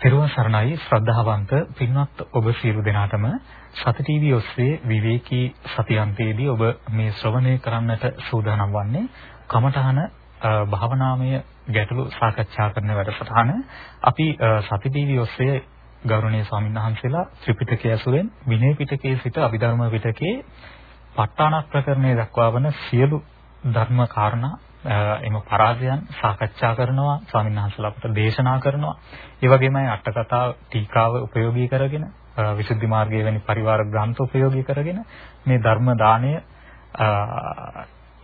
පෙරවන් සරණයි. ශ්‍රද්ධාවන්ත පින්වත් ඔබ සියලු දෙනාටම සති ටීවී ඔස්සේ විවේකී සතියන්තයේදී ඔබ මේ ශ්‍රවණය කරන්නට සූදානම් වන්නේ කමඨහන භාවනාමය ගැටළු සාකච්ඡා කරන වැඩසටහන. අපි සති ටීවී ඔස්සේ ගෞරවනීය ස්වාමීන් වහන්සේලා ත්‍රිපිටකය ඇසුරෙන් විනය පිටකයේ සිට අභිධර්ම පිටකයේ ප ဋ ාණක් ප්‍රකරණය දක්වා වන සියලු ධර්ම කාරණා එම පරාජයන් සාකච්ඡා කරනවා ස්වාමීන් වහන්සේලා අපට දේශනා කරනවා ඒ වගේමයි අටකතා ටීකාව ප්‍රයෝගී කරගෙන විසුද්ධි මාර්ගයේ වැනි පරිවාර ග්‍රන්ථ ප්‍රයෝගී කරගෙන මේ ධර්ම දාණය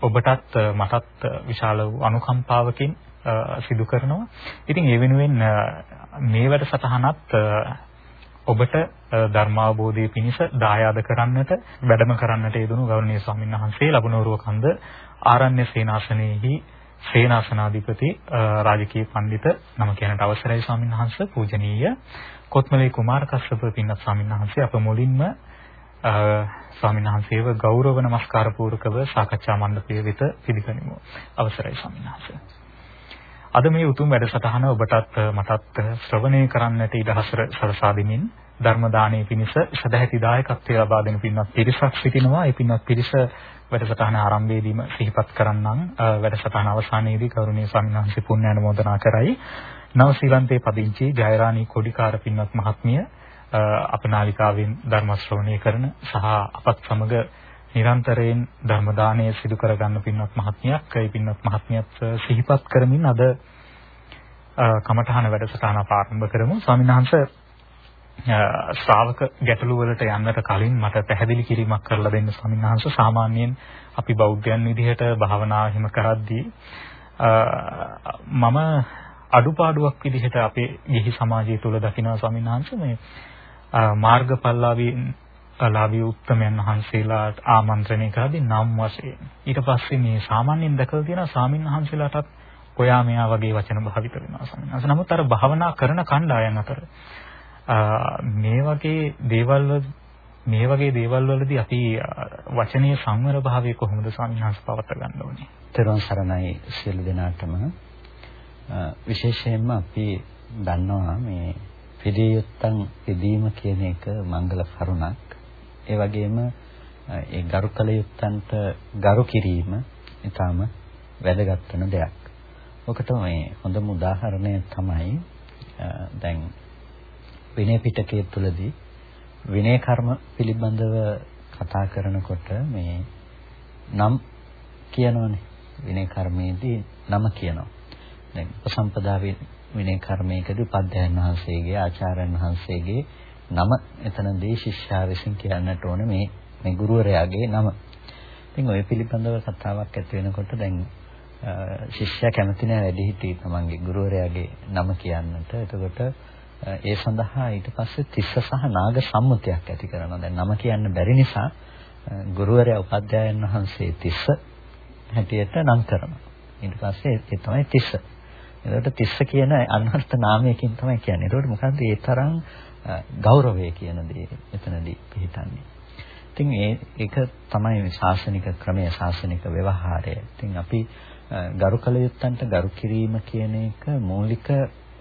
ඔබටත් මටත් විශාල වූ අනුකම්පාවකින් සිදු කරනවා. ඉතින් ඒ වෙනුවෙන් මේ වැඩසටහනත් ඔබට ධර්මාවබෝධයේ පිණිස දායාද කරන්නට වැඩම කරන්නට යෙදුණු ගෞරවනීය ස්වාමීන් වහන්සේ ලබනෝරුව කන්ද ආරණ්‍ය සේනාසනයේහි සේනාසනාධිපති රාජකීය පඬිත නම කියනට අවසරයි ස්වාමීන් වහන්සේ. පූජනීය. කොත්මලේ කුමාර කස්සප පින්නත් ස්වාමීන් වහන්සේ අප මුලින්ම ස්වාමීන් වහන්සේව ගෞරව නමස්කාර පූර්වකව සාකච්ඡා මණ්ඩපයේ වෙත පිළිගනිමු. අවසරයි ස්වාමීන් වහන්සේ. අද මේ උතුම් වැඩසටහන ඔබටත් මටත් ශ්‍රවණය කරන්නට ඉඩහසර සලසා දෙමින් ධර්ම දානයේ පිණිස සදැහැති දායකත්වය ලබා දෙන පින්වත් පිරිසක් සිටිනවා. ඒ පින්වත් පිරිස වැඩසටහන ආරම්භයේදීම සිහිපත් කරන්නම් වැඩසටහන අවසානයේදී කරුණීය ස්වාමීන් වහන්සේ පුණ්‍ය අනුමෝදනා කරයි. නව ශ්‍රීලන්තයේ පදිංචි ජයරාණී කොඩිකාර පින්වත් මහත්මිය අපනාලිකාවෙන් ධර්ම ශ්‍රවණය කරන සහ අපත් සමග නිරන්තරයෙන් ධර්ම දානය සිදු කරගන්න පින්වත් මහත්මියක් ඒ පින්වත් මහත්මියත් සිහිපත් කරමින් අද කමඨහන වැඩසටහන ආරම්භ කරමු. ස්වාමීන් වහන්සේ ශ්‍රාවක ගැටළු වලට යන්නට කලින් මට පැහැදිලි කිරීමක් කරලා දෙන්න ස්වාමීන් වහන්සේ. සාමාන්‍යයෙන් අපි බෞද්ධයන් විදිහට භාවනාව හිම කරද්දී මම අඩුපාඩුවක් විදිහට අපේ ගිහි සමාජය තුළ දකිනවා ස්වාමීන් වහන්සේ. මේ මාර්ගඵලලාභී ලාභී උත්තමයන් වහන්සේලාට ආමන්ත්‍රණය කරදී නම් වශයෙන් ඊට පස්සේ මේ සාමාන්‍යයෙන් දැකලා තියෙන සාමින් වහන්සේලාටත් ඔයා මෙයා වගේ වචන භාවිත වෙනවා ස්වාමීන් වහන්සේ. නමුත් අර භාවනා කරන කණ්ඩායම් අතර මේ වගේ දේවල් මේ වගේ දේවල් වලදී අපි වචනීය සංවර භාවය කොහොමද ස්වාමීන් වහන්සේ පවත් ගන්න ඕනේ? තෙරුවන් සරණයි සියලු දෙනාටම විශේෂයෙන්ම අපි දන්නවා මේ පිළියුත්තන් ඉදීම කියන එක මංගල කරුණක්. ඒ වගේම ඒ ගරු කළ යුත්තන්ට ගරු කිරීම ඊටාම වැදගත් වෙන දෙයක්. ඔකට මේ හොඳම උදාහරණය තමයි දැන් විනය පිටකයේ තුලදී විනය කර්ම පිළිබඳව කතා කරනකොට මේ නම් කියනවනේ විනය කර්මයේදී නම කියනවා. දැන් උපසම්පදා විනය කර්මයකදී උපාධ්‍යයන් වහන්සේගේ ආචාර්යයන් වහන්සේගේ නම එතනදී ශිෂ්‍යයා විසින් කියන්නට ඕනේ මේ මේ ගුරුවරයාගේ නම. ඉතින් ওই පිළිබඳව කතාවක් ඇති වෙනකොට දැන් ශිෂ්‍යයා කැමති නැහැ වැඩිහිටි තමන්ගේ ගුරුවරයාගේ නම කියන්නට. එතකොට ඒ සඳහා ඊට පස්සේ තිස්ස සහ නාග සම්මුතියක් ඇති කරනවා. දැන් නම කියන්න බැරි නිසා ගුරුවරයා උපාධ්‍යායන් වහන්සේ තිස්ස හැටියට නම් කරනවා. ඊට පස්සේ ඒ තමයි තිස්ස. එතකොට තිස්ස කියන අන්වර්ථ නාමයකින් තමයි කියන්නේ. එතකොට මොකද්ද ඒ තරම් ගෞරවය කියන දේ එතනදී පිළිතන්නේ. ඉතින් ඒ ඒක තමයි මේ ශාසනික ක්‍රමය ශාසනික ව්‍යවහාරය. ඉතින් අපි ගරු කළ යුත්තන්ට ගරු කිරීම කියන එක මූලික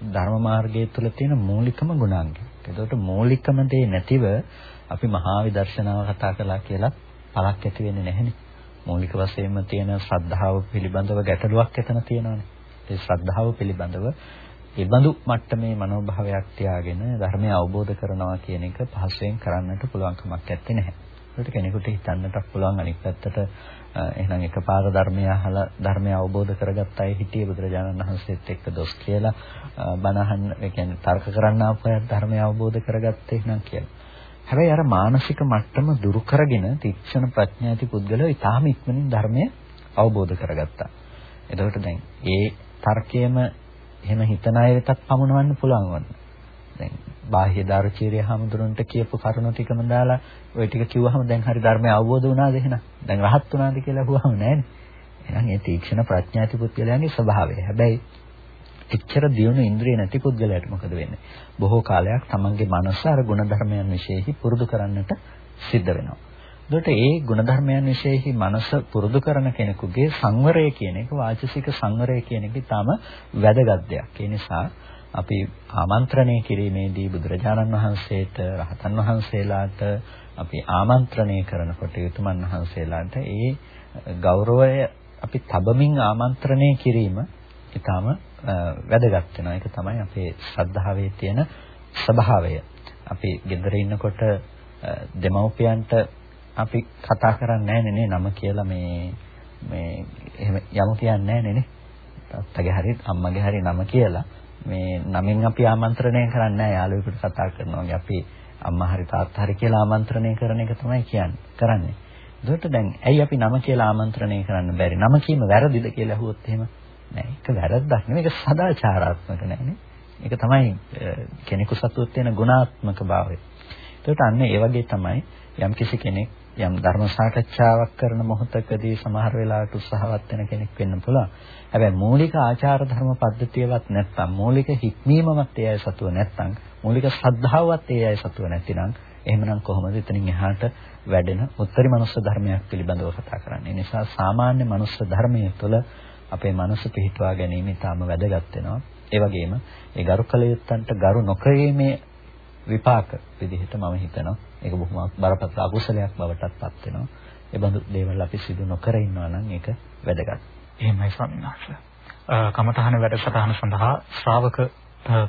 ධර්ම මාර්ගය තුළ තියෙන මූලිකම ගුණාංගය. ඒකට මූලිකම දේ නැතිව අපි මහා විදර්ශනාව කතා කළා කියලා පළක් ඇති වෙන්නේ නැහෙනේ. මූලික වශයෙන්ම තියෙන ශ්‍රද්ධාව පිළිබඳව ගැටලුවක් එතන තියෙනවානේ. ඒ ශ්‍රද්ධාව පිළිබඳව ඒ බඳු මට්ටමේ මනෝභාවයක් තියාගෙන ධර්මය අවබෝධ කරනවා කියන එක පහසුවෙන් කරන්නට පුළුවන් කමක් නැත්තේ නැහැ. ඒකට කෙනෙකුට හිතන්නට පුළුවන් අනිත් පැත්තට එහෙනම් එකපාර ධර්මය අහලා ධර්මය අවබෝධ කරගත්ත අය හිටියේ බුදුරජාණන් වහන්සේත් එක්ක දොස් කියලා බණ අහන්න ඒ කියන්නේ තර්ක කරන්න ආපු අය ධර්මය අවබෝධ කරගත්තේ එහෙනම් කියලා. හැබැයි අර මානසික මට්ටම දුරු කරගෙන තීක්ෂණ ප්‍රඥාති පුද්ගලයා ඊටාම ඉක්මනින් ධර්මය අවබෝධ කරගත්තා. එතකොට දැන් ඒ තර්කයේම එහෙම හිතන අය වෙතත් පමුණවන්න පුළුවන් වුණා. දැන් බාහ්‍ය දාර්ශනික හැමදෙරොන්ට කියපු කරුණු ටිකම දාලා ওই ටික කිව්වහම දැන් හරි ධර්මය අවබෝධ වුණාද එහෙනම්? දැන් රහත් වුණාද කියලා අහුවම නැහැනේ. එහෙනම් ඒ තීක්ෂණ ප්‍රඥාති පුද්ගලයන්ගේ ස්වභාවය. හැබැයි එච්චර දියුණු ඉන්ද්‍රිය නැති පුද්ගලයාට මොකද වෙන්නේ? බොහෝ කාලයක් තමන්ගේ මනස අර ගුණධර්මයන් විශේෂෙහි පුරුදු කරන්නට සිද්ධ වෙනවා. එතකොට ඒ ගුණධර්මයන් විශේෂෙහි මනස පුරුදු කරන කෙනෙකුගේ සංවරය කියන එක වාචසික සංවරය කියන එක ඊටාම වැදගත් දෙයක්. ඒ නිසා අපි ආමන්ත්‍රණය කිරීමේදී බුදුරජාණන් වහන්සේට රහතන් වහන්සේලාට අපි ආමන්ත්‍රණය කරනකොට යතුමන් වහන්සේලාට ඒ ගෞරවය අපි තබමින් ආමන්ත්‍රණය කිරීම ඊටාම වැදගත් වෙනවා. ඒක තමයි අපේ ශ්‍රද්ධාවේ තියෙන ස්වභාවය. අපි ගෙදර ඉන්නකොට දෙමව්පියන්ට අපි කතා කරන්නේ නැහැ නේ නම කියලා මේ මේ එහෙම යමු කියන්නේ නැහැ නේ. තාත්තගේ හරි අම්මගේ හරි නම කියලා මේ නමින් අපි ආමන්ත්‍රණය කරන්නේ නැහැ යාළුවෙකුට කතා කරනවා වගේ අපි අම්මා හරි තාත්තා හරි කියලා ආමන්ත්‍රණය කරන එක තමයි කියන්නේ කරන්නේ. ඒකට දැන් ඇයි අපි නම කියලා ආමන්ත්‍රණය කරන්න බැරි? නම කීම වැරදිද කියලා අහුවොත් එහෙම නෑ. ඒක වැරද්දක් නෙමෙයි. ඒක සදාචාරාත්මක නෑනේ. ඒක තමයි කෙනෙකු සතුට තියෙන ගුණාත්මක භාවය. ඒකට අන්න ඒ වගේ තමයි යම්කිසි කෙනෙක් යම් ධර්ම සාකච්ඡාවක් කරන මොහොතකදී සමහර වෙලාවට උත්සාහවත් වෙන කෙනෙක් වෙන්න පුළුවන්. හැබැයි මූලික ආචාර ධර්ම පද්ධතියවත් නැත්නම් මූලික හික්මීමවත් ඒ අය සතුව නැත්නම් මූලික ශ්‍රද්ධාවවත් ඒ අය සතුව නැතිනම් එහෙමනම් කොහොමද එතනින් එහාට වැඩෙන උත්තරී මනුස්ස ධර්මයක් පිළිබඳව කතා කරන්නේ. ඒ නිසා සාමාන්‍ය මනුස්ස ධර්මයේ තුළ අපේ මනස පිහිටුවා ගැනීම ඉතාම වැදගත් වෙනවා. ඒ වගේම ඒ ගරු කළ යුත්තන්ට ගරු නොකිරීමේ විපාක විදිහට මම හිතනවා ඒක බොහොම බරපතල අකුසලයක් බවටත් පත් වෙනවා. ඒ බඳු දේවල් අපි සිදු නොකර ඉන්නවා නම් ඒක වැදගත්. එහෙමයි ස්වාමීන් වහන්සේ. කමඨහන වැඩසටහන සඳහා ශ්‍රාවක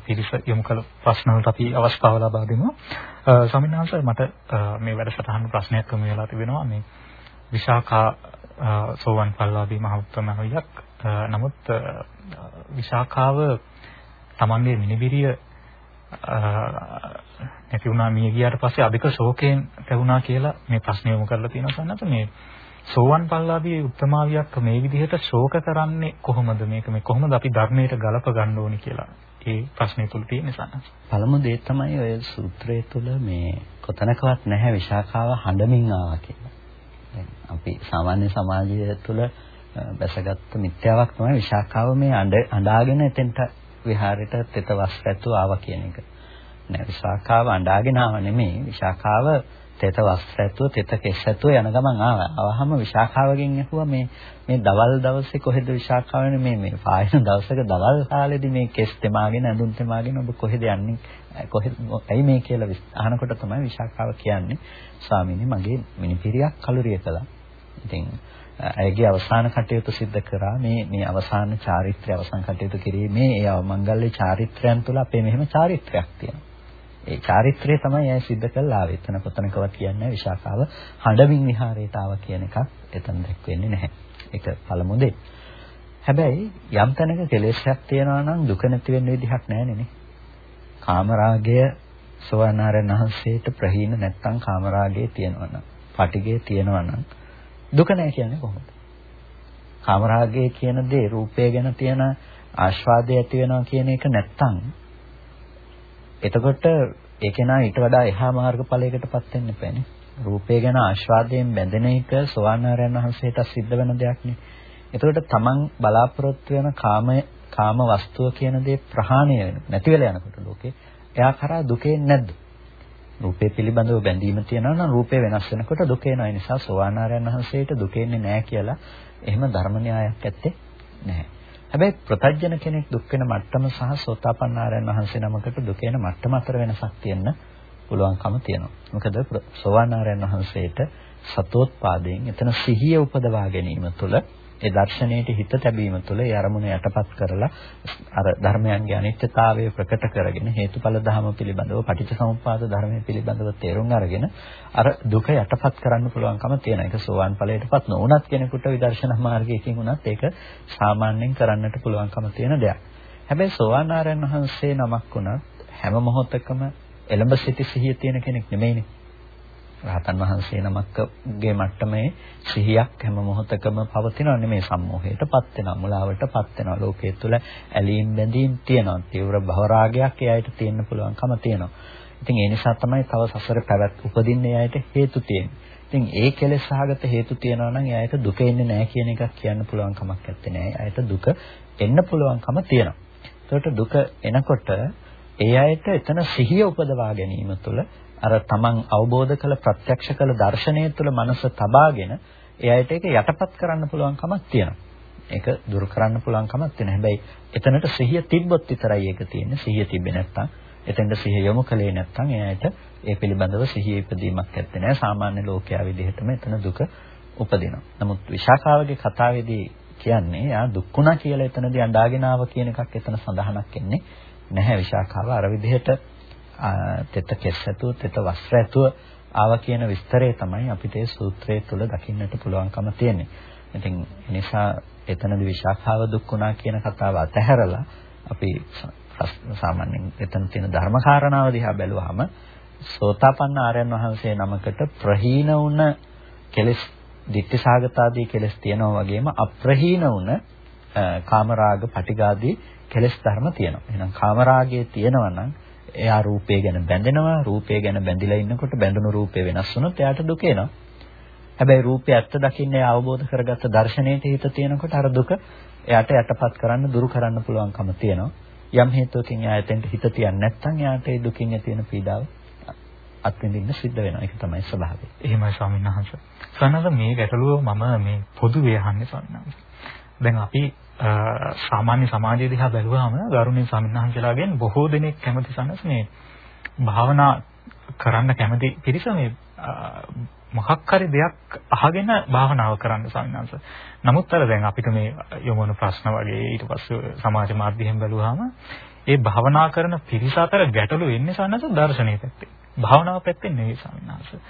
පිරිස යොමු කළ ප්‍රශ්න වලට අපි අවස්ථාව ලබා දෙමු. ස්වාමීන් වහන්සේ මට මේ වැඩසටහන ප්‍රශ්නයක් යොමු වෙලා තිබෙනවා මේ විශාඛා සෝවන් පල්ලාදී මහ උත්තමවියක්. නමුත් විශාඛාව තමන්ගේ මිනිබිරිය නැති වුණා මිය ගියාට පස්සේ අධික ශෝකයෙන් පැවුණා කියලා මේ ප්‍රශ්නය යොමු කරලා තියෙනවා සන්නත. මේ සෝවන් පල්ලාදී උත්තමාවියක් මේ විදිහට ශෝක කරන්නේ කොහොමද? මේක මේ කොහොමද අපි ධර්මයට ගලප ගන්න ඕනි කියලා ඒ ප්‍රශ්නේ තුල තියෙන සන්නත. පළමු දේ තමයි ඔය සූත්‍රය තුල මේ කොතනකවත් නැහැ විශාඛාව හඬමින් ආවා කියලා. අපි සාමාන්‍ය සමාජය තුළ බැසගත් මිත්‍යාවක් තමයි විශාඛාව මේ අඬාගෙන එතෙන්ට විහාරයට තෙත වස් පැතු ආවා කියන එක. නෑ විශාඛාව අඬාගෙන ආව නෙමෙයි විශාඛාව තෙත වස් පැතුව තෙත කෙස් පැතුව යන ගමන් ආවා. ආවහම විශාඛාවගෙන් ඇහුවා මේ මේ දවල් දවසේ කොහෙද විශාඛාවනේ මේ මේ පායන දවසක දවල් කාලෙදි මේ කෙස් තෙමාගෙන ඇඳුම් තෙමාගෙන ඔබ කොහෙද යන්නේ? කොහෙද ඇයි මේ කියලා අහනකොට තමයි විශාඛාව කියන්නේ ස්වාමීනි මගේ මිනිපිරියක් කලුරිය කළා. ඉතින් ඇයගේ අවසාන කටයුතු සිද්ධ කරා මේ මේ අවසාන චාරිත්‍රය අවසන් කටයුතු කිරීමේ ඒ අවමංගල්‍ය චාරිත්‍රයන් තුළ අපේ මෙහෙම චාරිත්‍රයක් තියෙනවා. ඒ චාරිත්‍රය තමයි ඇය සිද්ධ කළා ආවේ. එතන කොතනකවත් කියන්නේ විශාඛාව හඬමින් විහාරයට ආව කියන එකක් එතන දැක්වෙන්නේ නැහැ. ඒක පළමු දෙය. හැබැයි යම් තැනක කෙලෙසයක් තියෙනවා නම් දුක නැති වෙන්න විදිහක් නැහැ නේ. කාමරාගය සෝවානාරයන් වහන්සේට ප්‍රහීන නැත්තම් කාමරාගයේ තියෙනවා නම්, පටිගයේ තියෙනවා නම් දුක නැහැ කියන්නේ කොහොමද? කාමරාගය කියන දේ රූපය ගැන තියෙන ආස්වාදය ඇති වෙනවා කියන එක නැත්තම් එතකොට ඒක නා ඊට වඩා එහා මාර්ගඵලයකටපත් වෙන්න එපානේ. රූපය ගැන ආස්වාදයෙන් බැඳෙන එක සෝවානාරයන් වහන්සේට සිද්ධ වෙන දෙයක් නේ. එතකොට තමන් බලාපොරොත්තු වෙන කාමය කාම වස්තුව කියන දේ ප්‍රහාණය වෙන නැති වෙලා යනකොට ලෝකේ එයා කරා දුකේ නැද්ද? රූපේ පිළිබඳව බැඳීම තියෙනවා නම් රූපේ වෙනස් වෙනකොට දුක එනවා. ඒ නිසා සෝවානාරයන් වහන්සේට දුක එන්නේ නැහැ කියලා එහෙම ධර්ම න්‍යායක් ඇත්තේ නැහැ. හැබැයි ප්‍රතඥ කෙනෙක් දුක් වෙන මට්ටම සහ සෝතාපන්නාරයන් වහන්සේ නමකට දුක එන මට්ටම අතර වෙනසක් තියෙන්න පුළුවන්කම තියෙනවා. මොකද සෝවානාරයන් වහන්සේට සතෝත්පාදයෙන් එතන සිහිය උපදවා ගැනීම තුළ ඒ දර්ශනයට හිත තැබීම තුළ ඒ අරමුණ යටපත් කරලා අර ධර්මයන්ගේ අනිත්‍යතාවය ප්‍රකට කරගෙන හේතුඵල ධර්ම පිළිබඳව පටිච්චසමුප්පාද ධර්මයේ පිළිබඳව තේරුම් අරගෙන අර දුක යටපත් කරන්න පුළුවන්කම තියෙන එක සෝවාන් ඵලයටපත් නොවුනත් කෙනෙකුට විදර්ශනා මාර්ගයකින් උනත් ඒක සාමාන්‍යයෙන් කරන්නට පුළුවන්කම තියෙන දෙයක්. හැබැයි සෝවාන් ආරයන් වහන්සේ නමක් වුණත් හැම මොහොතකම එළඹ සිටි සිහිය තියෙන කෙනෙක් නෙමෙයිනේ. රහතන් වහන්සේ නමක්ගේ මට්ටමේ සිහියක් හැම මොහොතකම පවතිනව නෙමේ සම්මෝහයටපත් වෙනවා මුලාවටපත් වෙනවා ලෝකයේ තුල ඇලීම් බැඳීම් තියෙනවා තීව්‍ර භවරාගයක් ඒ අයට තියෙන්න පුළුවන්කම තියෙනවා ඉතින් ඒ නිසා තමයි තව සසර පැවැත් උපදින්න ඒ අයට හේතු තියෙන්නේ ඉතින් ඒ කෙලෙස් සහගත හේතු තියෙනවා නම් ඒ අයට දුක එන්නේ නැහැ කියන එකක් කියන්න පුළුවන් කමක් නැත්තේ නෑ. ඒ අයට දුක එන්න පුළුවන්කම තියෙනවා. ඒකට දුක එනකොට ඒ අයට එතන සිහිය උපදවා ගැනීම තුළ අර තමන් අවබෝධ කළ ප්‍රත්‍යක්ෂ කළ දර්ශනය තුළ මනස තබාගෙන ඒ අයට ඒක යටපත් කරන්න පුළුවන් කමක් තියෙනවා. ඒක දුරු කරන්න පුළුවන් කමක් තියෙනවා. හැබැයි එතනට සිහිය තිබ්බොත් විතරයි ඒක තියෙන්නේ. සිහිය තිබ්බේ නැත්නම් එතෙන්ට සිහිය යොමු කළේ නැත්නම් එයාට ඒ පිළිබඳව සිහිය ඉපදීමක් නැත්තේ නෑ. සාමාන්‍ය ලෝකයා විදිහටම එතන දුක උපදිනවා. නමුත් විශාඛාවගේ කතාවේදී කියන්නේ යා දුක්ුණා කියලා එතනදී අඬාගෙන ආව කියන එකක් එතන සඳහනක් එන්නේ නැහැ විශාඛාව අර විදිහට තෙත කෙස් ඇතුව තෙත වස්ත්‍ර ඇතුව ආවා කියන විස්තරය තමයි අපිට ඒ සූත්‍රය තුළ දකින්නට පුළුවන්කම තියෙන්නේ. ඉතින් නිසා එතනදී විශාඛාව දුක්ුණා කියන කතාව අතහැරලා අපි සාමාන්‍යයෙන් එතන තියෙන ධර්ම කාරණාව දිහා බැලුවාම සෝතාපන්න ආර්යයන් වහන්සේ නමකට ප්‍රහීන වුණ කෙලෙස් ditthිසාගතාදී කෙලෙස් තියෙනවා වගේම අප්‍රහීන වුණ කාමරාග පටිගාදී කෙලෙස් ධර්ම තියෙනවා. එහෙනම් කාමරාගයේ තියෙනවා නම් එයා රූපය ගැන බැඳෙනවා. රූපය ගැන බැඳිලා ඉන්නකොට බැඳුණු රූපය වෙනස් වුණොත් එයාට දුක එනවා. හැබැයි රූපය ඇත්ත දකින්නේ අවබෝධ කරගත්ත දර්ශනයට හිත තියෙනකොට අර දුක එයාට යටපත් කරන්න දුරු කරන්න පුළුවන්කම තියෙනවා. යම් හේතුවකින් එයා එතෙන්ට හිත තියන්නේ නැත්නම් එයාට ඒ දුකින් ඇති වෙන පීඩාව අත්විඳින්න සිද්ධ වෙනවා. ඒක තමයි ස්වභාවය. එහෙමයි ස්වාමීන් වහන්සේ. සනද මේ ගැටලුව මම මේ පොදුවේ අහන්නේ ස්වාමීන් වහන්සේ. දැන් අපි සාමාන්‍ය සමාජය දිහා බැලුවාම ගරුණීය ස්වාමීන් වහන්සේලාගෙන් බොහෝ දෙනෙක් කැමති සනස් මේ භාවනා කරන්න කැමති පිරිස මේ මොකක් හරි දෙයක් අහගෙන භාවනාව කරන්න ස්වාමීන් වහන්සේ. නමුත් අර දැන් අපිට මේ යොමුන ප්‍රශ්න වගේ ඊට පස්සේ සමාජ මාධ්‍යයෙන් බැලුවාම ඒ භාවනා කරන පිරිස අතර ගැටලු වෙන්නේ සන්නස දර්ශනීය පැත්තේ. භාවනාව පැත්තෙන් නෙවෙයි ස්වාමීන් වහන්සේ.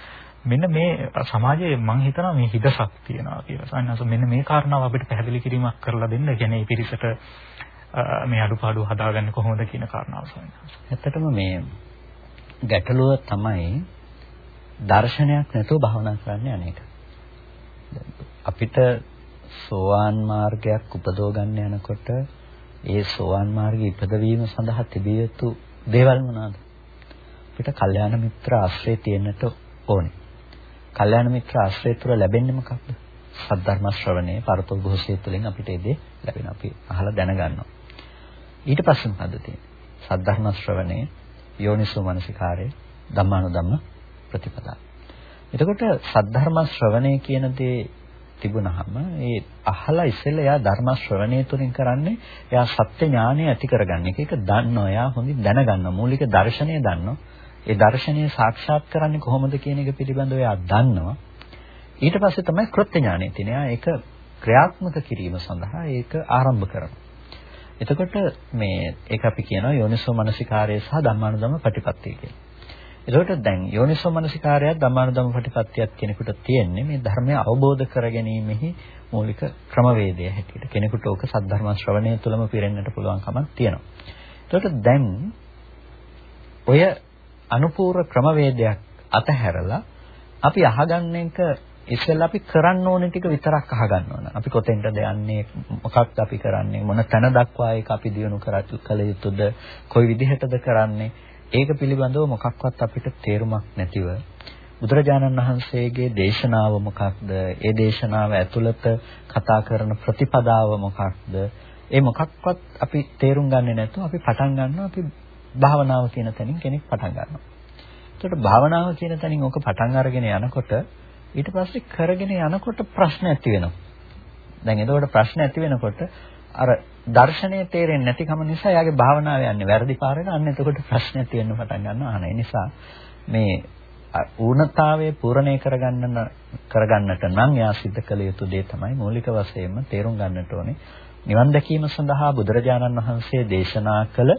මෙන්න මේ සමාජයේ මම හිතනවා මේ හිදසක් තියෙනවා කියලා. සන්නස මෙන්න මේ කාරණාව අපිට පැහැදිලි කිරීමක් කරලා දෙන්න. කියන්නේ මේ පිරිසට මේ අඩුපාඩු හදාගන්න කොහොමද කියන කාරණාව ස්වාමීන් වහන්සේ. ඇත්තටම මේ ගැටලුව තමයි දර්ශනයක් නැතුව භාවනා කරන්න අනේක. අපිට සෝවාන් මාර්ගයක් උපදව ගන්න යනකොට ඒ සෝවාන් මාර්ගයේ ඉපදවීම සඳහා තිබිය යුතු දේවල් මොනවාද? අපිට කල්යාණ මිත්‍ර ආශ්‍රය තියෙන්නට ඕනේ. කල්යාණ මිත්‍ර ආශ්‍රය තුළ ලැබෙන්නේ මොකක්ද? සද්ධර්ම ශ්‍රවණය, පරතෝ භෝෂය තුළින් අපිට ඒ දේ ලැබෙන අපි අහලා දැනගන්නවා. ඊට පස්සේ මොකද තියෙන්නේ? සද්ධර්ම ශ්‍රවණය, යෝනිසෝ මනසිකාරය, ධම්මානුධම්ම ප්‍රතිපදා. එතකොට සද්ධර්ම ශ්‍රවණය කියන දේ තිබුණාම ඒ අහලා ඉස්සෙල්ලා එයා ධර්ම ශ්‍රවණය තුලින් කරන්නේ එයා සත්‍ය ඥානය ඇති කරගන්න එක. ඒක දන්නවා. එයා හොඳින් දැනගන්නවා. මූලික දර්ශනය දන්නවා. ඒ දර්ශනය සාක්ෂාත් කරන්නේ කොහොමද කියන එක පිළිබඳව එයා දන්නවා. ඊට පස්සේ තමයි කෘත්‍ය ඥානය තියෙන. එයා ඒක ක්‍රියාත්මක කිරීම සඳහා ඒක ආරම්භ කරනවා. එතකොට මේ ඒක අපි කියනවා යෝනිසෝ මනසිකාරය සහ ධම්මානුධම්ම ප්‍රතිපත්තිය කියලා. එතකොට දැන් යෝනිසෝ මනසිකාරයත් ධම්මානුධම්ම ප්‍රතිපත්තියත් කෙනෙකුට තියෙන්නේ මේ ධර්මය අවබෝධ කරගැනීමෙහි මූලික ක්‍රමවේදය හැටියට. කෙනෙකුට ඕක සද්ධර්ම ශ්‍රවණය තුළම පිරෙන්නට පුළුවන් කමක් තියෙනවා. එතකොට දැන් ඔය අනුපූර්ව ක්‍රමවේදයක් අතහැරලා අපි අහගන්න එක ඉස්සෙල්ලා අපි කරන්න ඕනේ ටික විතරක් අහගන්න ඕන. අපි කොතෙන්ද යන්නේ මොකක්ද අපි කරන්නේ මොන තැන දක්වා ඒක අපි දියුණු කරatu කළ යුතුද කොයි විදිහටද කරන්නේ ඒක පිළිබඳව මොකක්වත් අපිට තේරුමක් නැතිව බුදුරජාණන් වහන්සේගේ දේශනාව මොකක්ද? ඒ දේශනාව ඇතුළත කතා කරන ප්‍රතිපදාව මොකක්ද? ඒ මොකක්වත් අපි තේරුම් ගන්නේ නැතුව අපි පටන් ගන්නවා අපි භාවනාව කියන තැනින් කෙනෙක් පටන් ගන්නවා. එතකොට භාවනාව කියන තැනින් ඕක පටන් අරගෙන යනකොට ඊට පස්සේ කරගෙන යනකොට ප්‍රශ්න ඇති වෙනවා. දැන් එතකොට ප්‍රශ්න ඇති වෙනකොට අර දර්ශනය තේරෙන්නේ නැතිකම නිසා එයාගේ භාවනාව යන්නේ වැරදි පාරට අන්න එතකොට ප්‍රශ්න ඇති වෙන්න පටන් ගන්නවා. අනේ නිසා මේ ඌනතාවය පූර්ණේ කරගන්න කරගන්නට නම් එයා සිද්ධ කළ යුතු දේ තමයි මූලික වශයෙන්ම තේරුම් ගන්නට ඕනේ. නිවන් දැකීම සඳහා බුදුරජාණන් වහන්සේ දේශනා කළ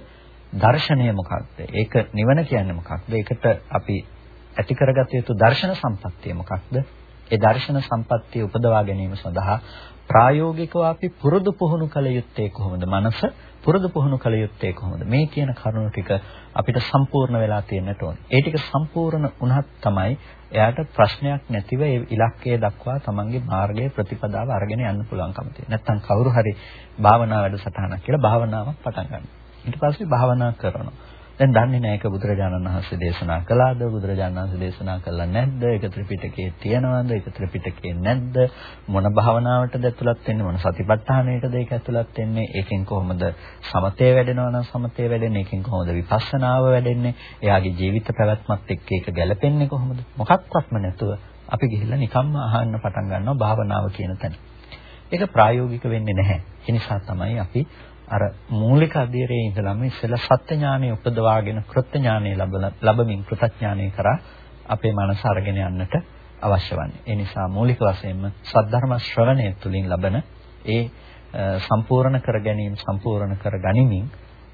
දර්ශනය මොකක්ද? ඒක නිවන කියන්නේ මොකක්ද? ඒකට අපි ඇති කරගත යුතු දර්ශන සම්පත්තිය මොකක්ද? ඒ දර්ශන සම්පත්තිය උපදවා ගැනීම සඳහා ප්‍රායෝගිකව අපි පුරුදු පුහුණු කළ යුත්තේ කොහොමද? මනස පුරුදු පුහුණු කළ යුත්තේ කොහොමද? මේ කියන කරුණු ටික අපිට සම්පූර්ණ වෙලා තියෙන්නට ඕනේ. ඒ ටික සම්පූර්ණ වුණත් තමයි එයාට ප්‍රශ්නයක් නැතිව ඒ ඉලක්කය දක්වා තමන්ගේ මාර්ගයේ ප්‍රතිපදාව අරගෙන යන්න පුළුවන්කම තියෙනවා. නැත්තම් කවුරු හරි භාවනා වැඩසටහනක් කියලා භාවනාවක් පටන් ගන්නවා. ඊට පස්සේ භාවනා කරනවා. දැන් දන්නේ නැහැ ඒක බුදුරජාණන් වහන්සේ දේශනා කළාද? බුදුරජාණන් වහන්සේ දේශනා කළා නැද්ද? ඒක ත්‍රිපිටකයේ තියෙනවද? ඒක ත්‍රිපිටකයේ නැද්ද? මොන භාවනාවටද ඇතුළත් වෙන්නේ? මොන සතිපට්ඨානයටද ඒක ඇතුළත් වෙන්නේ? ඒකෙන් කොහොමද සමතේ වැඩෙනවා නම් සමතේ වැඩෙන්නේ? ඒකෙන් කොහොමද විපස්සනාව වැඩෙන්නේ? එයාගේ ජීවිත පැවැත්මත් එක්ක ඒක ගැලපෙන්නේ කොහොමද? මොකක්වත්ම නැතුව අපි ගිහිල්ලා නිකම්ම අහන්න පටන් ගන්නවා භාවනාව කියන තැන. ඒක ප්‍රායෝගික වෙන්නේ නැහැ. ඒ නිසා තමයි අපි අර මූලික අධීරයේ ඉඳලම ඉස්සෙල්ලා සත්‍ය ඥානය උපදවාගෙන කෘත්‍ය ඥානය ලැබමින් කෘතඥානය කරා අපේ මනස අරගෙන යන්නට අවශ්‍ය වන්නේ. ඒ නිසා මූලික වශයෙන්ම සද්ධර්ම ශ්‍රවණය තුළින් ලබන ඒ සම්පූර්ණ කර ගැනීම සම්පූර්ණ කර ගනිමින්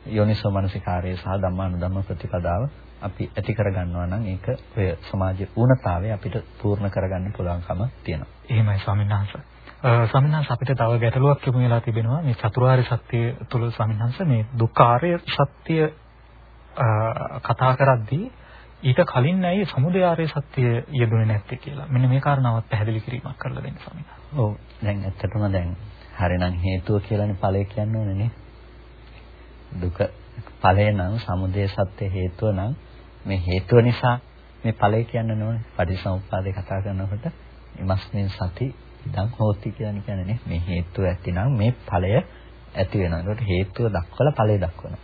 යෝනිසෝ මනසිකාරයේ සහ ධම්මානුධම්ම ප්‍රතිපදාව අපි ඇති කර ගන්නවා නම් ඒක ඔය සමාජයේ ඌනතාවය අපිට පූර්ණ කරගන්න පුළුවන්කම තියෙනවා. එහෙමයි ස්වාමීන් වහන්සේ. ස්වාමීන් වහන්සේ අපිට තව ගැටලුවක් යොමු වෙලා තිබෙනවා මේ චතුරාර්ය සත්‍ය තුල ස්වාමීන් වහන්සේ මේ දුක්ඛාරය සත්‍ය කතා කරද්දී ඊට කලින් ඇයි සමුදය ආර්ය සත්‍ය යෙදුනේ නැත්තේ කියලා. මෙන්න මේ කාරණාවත් පැහැදිලි කිරීමක් කරලා දෙන්න ස්වාමීන් වහන්සේ. ඔව් දැන් ඇත්තටම දැන් හරිනම් හේතුව කියලානේ ඵලය කියන්න ඕනේ නේ. දුක ඵලය නම් සමුදය සත්‍ය හේතුව නම් මේ හේතුව නිසා මේ ඵලය කියන්න ඕනේ. පටිසමුප්පාදේ කතා කරනකොට ඉමස්මින් සති ඉදන් හෝති කියන්නේ කියන්නේ මේ හේතුව ඇතිනම් මේ ඵලය ඇති වෙනවා. ඒකට හේතුව දක්වලා ඵලය දක්වනවා.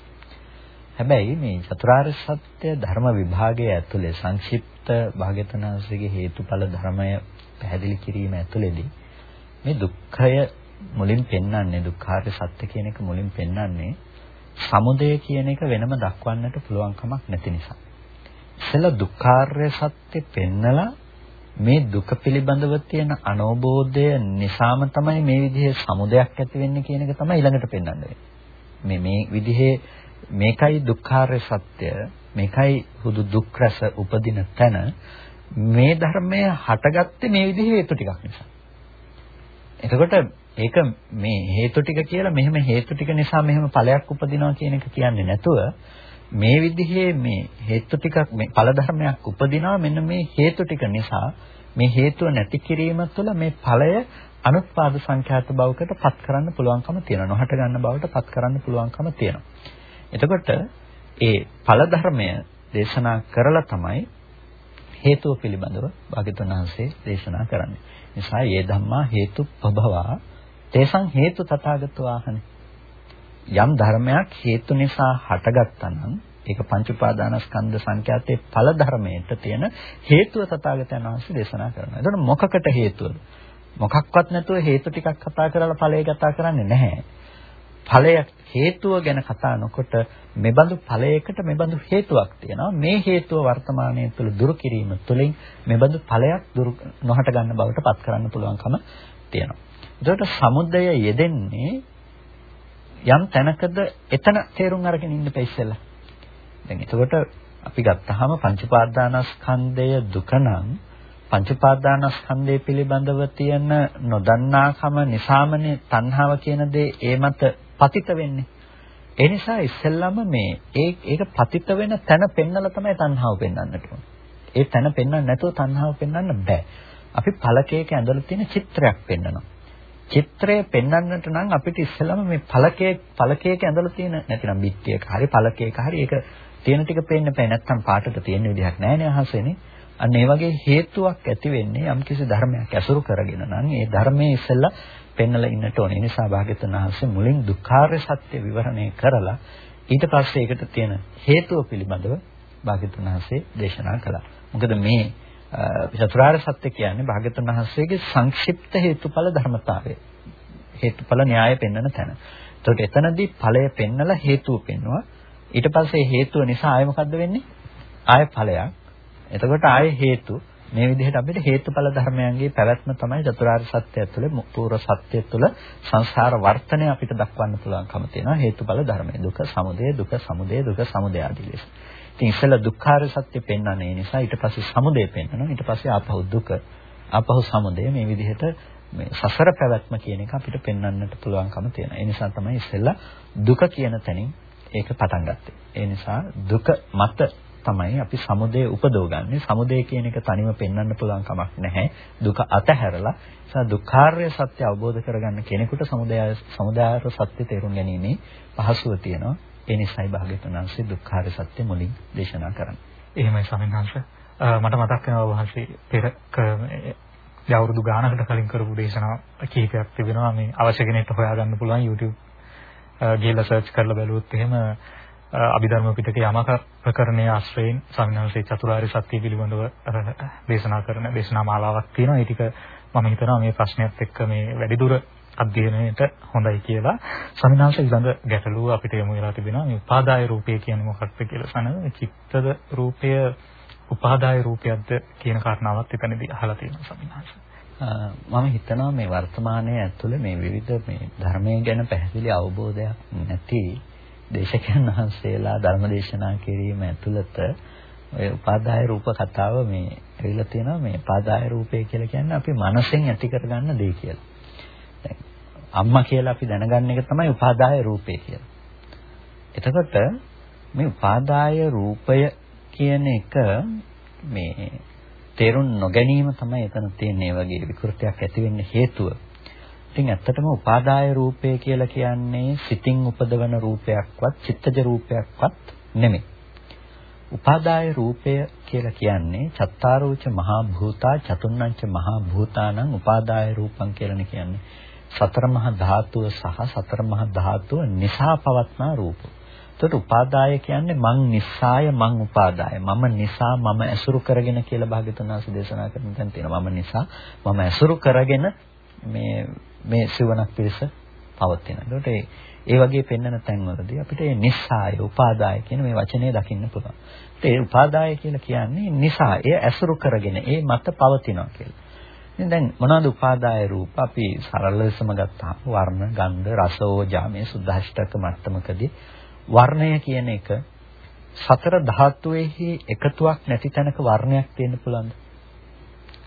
හැබැයි මේ චතුරාර්ය සත්‍ය ධර්ම විභාගයේ ඇතුලේ සංක්ෂිප්ත භාග්‍යවතුන්සේගේ හේතුඵල ධර්මය පැහැදිලි කිරීම ඇතුලේදී මේ දුක්ඛය මුලින් පෙන්වන්නේ දුක්ඛාර්ය සත්‍ය කියන එක මුලින් පෙන්වන්නේ සමුදය කියන එක වෙනම දක්වන්නට පුළුවන් කමක් නැති නිසා. ඉතල දුක්ඛාර්ය සත්‍ය පෙන්නලා මේ දුක පිළිබඳව තියෙන අනෝබෝධය නිසාම තමයි මේ විදිහේ සමුදයක් ඇති වෙන්නේ කියන එක තමයි ඊළඟට පෙන්වන්නේ. මේ මේ විදිහේ මේකයි දුක්ඛාර්ය සත්‍ය මේකයි හුදු දුක් රස උපදින තැන මේ ධර්මය හටගත්තේ මේ විදිහේ හේතු ටිකක් නිසා. එතකොට ඒක මේ හේතු ටික කියලා මෙහෙම හේතු ටික නිසා මෙහෙම ඵලයක් උපදිනවා කියන එක කියන්නේ නැතුව මේ විදිහේ මේ හේතු ටිකක් මේ ඵල ධර්මයක් උපදිනවා මෙන්න මේ හේතු ටික නිසා මේ හේතුව නැති කිරීම තුළ මේ ඵලය අනුත්පාද සංඛ්‍යාත බවකට පත් කරන්න පුළුවන්කම තියෙනවා. නොහට ගන්න බවට පත් කරන්න පුළුවන්කම තියෙනවා. එතකොට ඒ ඵල ධර්මය දේශනා කරලා තමයි හේතුව පිළිබඳව භාග්‍යතුන් වහන්සේ දේශනා කරන්නේ. නිසා යේ ධම්මා හේතු ප්‍රභවා තේසං හේතු තථාගතෝ ආහනේ. යම් ධර්මයක් හේතු නිසා හටගත්තා නම් ඒක පංච උපාදානස්කන්ධ සංඛ්‍යාතේ ඵල ධර්මයට තියෙන හේතුව තථාගතයන් වහන්සේ දේශනා කරනවා. එතකොට මොකකට හේතුවද? මොකක්වත් නැතුව හේතු ටිකක් කතා කරලා ඵලය කතා කරන්නේ නැහැ. ඵලය හේතුව ගැන කතා නොකොට මෙබඳු ඵලයකට මෙබඳු හේතුවක් තියෙනවා. මේ හේතුව වර්තමානයේ තුල දුරු කිරීම තුළින් මෙබඳු ඵලයක් දුරු නොහට ගන්න බවට පත් කරන්න පුළුවන්කම තියෙනවා. එතකොට සමුදය යෙදෙන්නේ යම් තැනකද එතන තේරුම් අරගෙන ඉන්න ඉස්සෙල්ලා. දැන් එතකොට අපි ගත්තාම පංච පාදානස්කන්ධය දුක නම් පංච පාදානස්කන්ධය පිළිබඳව තියෙන නොදන්නාකම නිසාමනේ තණ්හාව කියන දේ ඒ මත පතිත වෙන්නේ. ඒ නිසා ඉස්සෙල්ලම මේ ඒ ඒක පතිත වෙන තැන පෙන්නලා තමයි තණ්හාව පෙන්වන්නට ඕනේ. ඒ තැන පෙන්වන්න නැතුව තණ්හාව පෙන්වන්න බෑ. අපි පළකයක ඇඳලා තියෙන චිත්‍රයක් පෙන්වනවා. චිත්‍රය පෙන්වන්නට නම් අපිට ඉස්සෙල්ලම මේ පළකයේ පළකයක ඇඳලා තියෙන නැතිනම් බිත්තියක හරි පළකයක හරි ඒක තියෙන ටික පේන්න බෑ. නැත්තම් පාටට තියෙන විදිහක් නැහැ අහසෙනේ. අන්න ඒ වගේ හේතුවක් ඇති වෙන්නේ යම්කිසි ධර්මයක් ඇසුරු කරගෙන නම් ඒ ධර්මයේ ඉස්සෙල්ලා පෙන්වලා ඉන්නට ඕනේ. ඒ නිසා භාග්‍යතුන් වහන්සේ මුලින් දුක්ඛාරය සත්‍ය විවරණය කරලා ඊට පස්සේ ඒකට තියෙන හේතුව පිළිබඳව භාග්‍යතුන් වහන්සේ දේශනා කළා. මොකද මේ චතුරාර්ය සත්‍ය කියන්නේ භාග්‍යතුන් වහන්සේගේ සංක්ෂිප්ත හේතුඵල ධර්මතාවය. හේතුඵල න්‍යාය පෙන්වන තැන. එතකොට එතනදී ඵලය පෙන්නලා හේතුව පෙන්වුවා. ඊට පස්සේ හේතුව නිසා ආය මොකද්ද වෙන්නේ? ආය ඵලයක්. එතකොට ආයේ හේතු මේ විදිහට අපිට හේතුඵල ධර්මයන්ගේ පැවැත්ම තමයි චතුරාර්ය සත්‍ය ඇතුළේ පූර්ව සත්‍ය තුළ සංසාර වර්තනය අපිට දක්වන්න පුළුවන්කම තියෙනවා හේතුඵල ධර්මය දුක සමුදය දුක සමුදය දුක සමුදය ආදී ලෙස. ඉතින් ඉස්සෙල්ලා දුක්ඛාර සත්‍ය පෙන්වන්නේ නිසා ඊට පස්සේ සමුදය පෙන්වනවා ඊට පස්සේ ආපහු දුක ආපහු සමුදය මේ විදිහට මේ සසර පැවැත්ම කියන එක අපිට පෙන්වන්නට පුළුවන්කම තියෙනවා. ඒ නිසා තමයි ඉස්සෙල්ලා දුක කියන තැනින් ඒක පටන් ගත්තේ. ඒ නිසා දුක මත තමයි අපි සමුදය උපදවගන්නේ. සමුදය කියන එක තනිව පෙන්වන්න පුළුවන් කමක් නැහැ. දුක අතහැරලා නිසා දුක්ඛාර්ය සත්‍ය අවබෝධ කරගන්න කෙනෙකුට සමුදය සමුදායර සත්‍ය තේරුම් ගැනීමේ පහසුව තියෙනවා. ඒ නිසායි භාග්‍යවතුන් වහන්සේ දුක්ඛාර්ය සත්‍ය මුලින් දේශනා කරන්නේ. එහෙමයි ස්වාමීන් වහන්සේ. මට මතක් වෙනවා වහන්සේ පෙර අවුරුදු ගානකට කලින් කරපු දේශනා කීපයක් තිබෙනවා මේ අවශ්‍ය කෙනෙක්ට හොයාගන්න පුළුවන් YouTube ගිහලා සර්ච් කරලා බැලුවොත් එහෙම අභිධර්ම පිටකේ යමක ප්‍රකරණයේ ආශ්‍රයෙන් ස්වාමීන් චතුරාර්ය සත්‍ය පිළිබඳව දේශනා කරන දේශනා මාලාවක් තියෙනවා. ඒ ටික මම හිතනවා මේ ප්‍රශ්නයත් එක්ක මේ වැඩිදුර අධ්‍යයනයට හොඳයි කියලා සමිනාංශ ඊළඟ ගැටලුව අපිට යොමු වෙලා තිබෙනවා මේ උපාදාය රූපය කියන්නේ මොකක්ද කියලා සනද චිත්තද රූපය උපාදාය රූපයක්ද කියන කාරණාවත් එතනදී අහලා තියෙනවා සමිනාංශ. මම හිතනවා මේ වර්තමානයේ ඇතුළේ මේ විවිධ මේ ධර්මයේ ගැන පැහැදිලි අවබෝධයක් නැති දේශකයන් වහන්සේලා ධර්මදේශනා කිරීම ඇතුළත ඔය උපාදාය රූප කතාව මේ ඇවිල්ලා තියෙනවා මේ උපාදාය රූපය කියලා කියන්නේ අපි මනසෙන් ඇති කරගන්න දේ කියලා. දැන් අම්මා කියලා අපි දැනගන්න එක තමයි උපාදාය රූපය කියලා. එතකොට මේ උපාදාය රූපය කියන එක මේ තේරුම් නොගැනීම තමයි එතන තියෙන්නේ වගේ විකෘතියක් ඇති වෙන්න හේතුව. ඉතින් ඇත්තටම උපාදාය රූපය කියලා කියන්නේ සිතින් උපදවන රූපයක්වත් චිත්තජ රූපයක්වත් නෙමෙයි. උපාදාය රූපය කියලා කියන්නේ චත්තාරෝච මහා භූතා චතුන්නංච මහා භූතානං උපාදාය රූපං කියලානේ කියන්නේ. සතර මහා ධාතුව සහ සතර මහා ධාතුව නිසා පවත්නා රූප. එතකොට උපාදාය කියන්නේ මං නිස්සාය මං උපාදාය. මම නිසා මම ඇසුරු කරගෙන කියලා භාග්‍යතුන් වහන්සේ දේශනා කරන තැන තියෙනවා. මම නිසා මම ඇසුරු කරගෙන මේ මේ සිවණක් පිරිස පවතින. එතකොට ඒ වගේ පෙන්වන තැන්වලදී අපිට මේ නිස්සාය උපාදාය කියන මේ වචනේ දකින්න පුළුවන්. ඒ උපාදාය කියලා කියන්නේ නිසා එය ඇසුරු කරගෙන ඒ මත පවතිනවා කියලා. ඉතින් දැන් මොනවද උපාදාය රූප? අපි සරල ලෙසම ගත්තාම වර්ණ, ගන්ධ, රස, ඕජා මේ සුද්ධාෂ්ටක මට්ටමකදී වර්ණය කියන එක සතර ධාතුවේහි එකතුවක් නැති තැනක වර්ණයක් තියෙන්න පුළුවන්ද?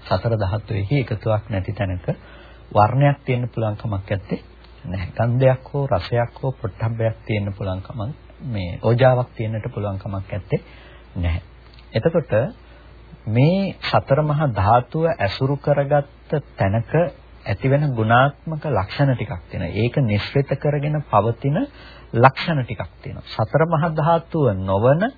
සතර ධාතුවේහි එකතුවක් නැති තැනක වර්ණයක් තියෙන්න පුළුවන් කමක් නැත්තේ නැහැ. ගන්ධයක් හෝ රසයක් හෝ පොට්ටබ්බයක් තියෙන්න පුළුවන් කමක් මේ ඕජාවක් තියෙන්නට පුළුවන් කමක් නැත්තේ නැහැ. එතකොට මේ සතර මහා ධාතුව ඇසුරු කරගත්ත තැනක ඇතිවෙන ගුණාත්මක ලක්ෂණ ටිකක් තියෙනවා. ඒක නිස්සෘත කරගෙන පවතින ලක්ෂණ ටිකක් තියෙනවා. සතර මහා ධාතුව නොවන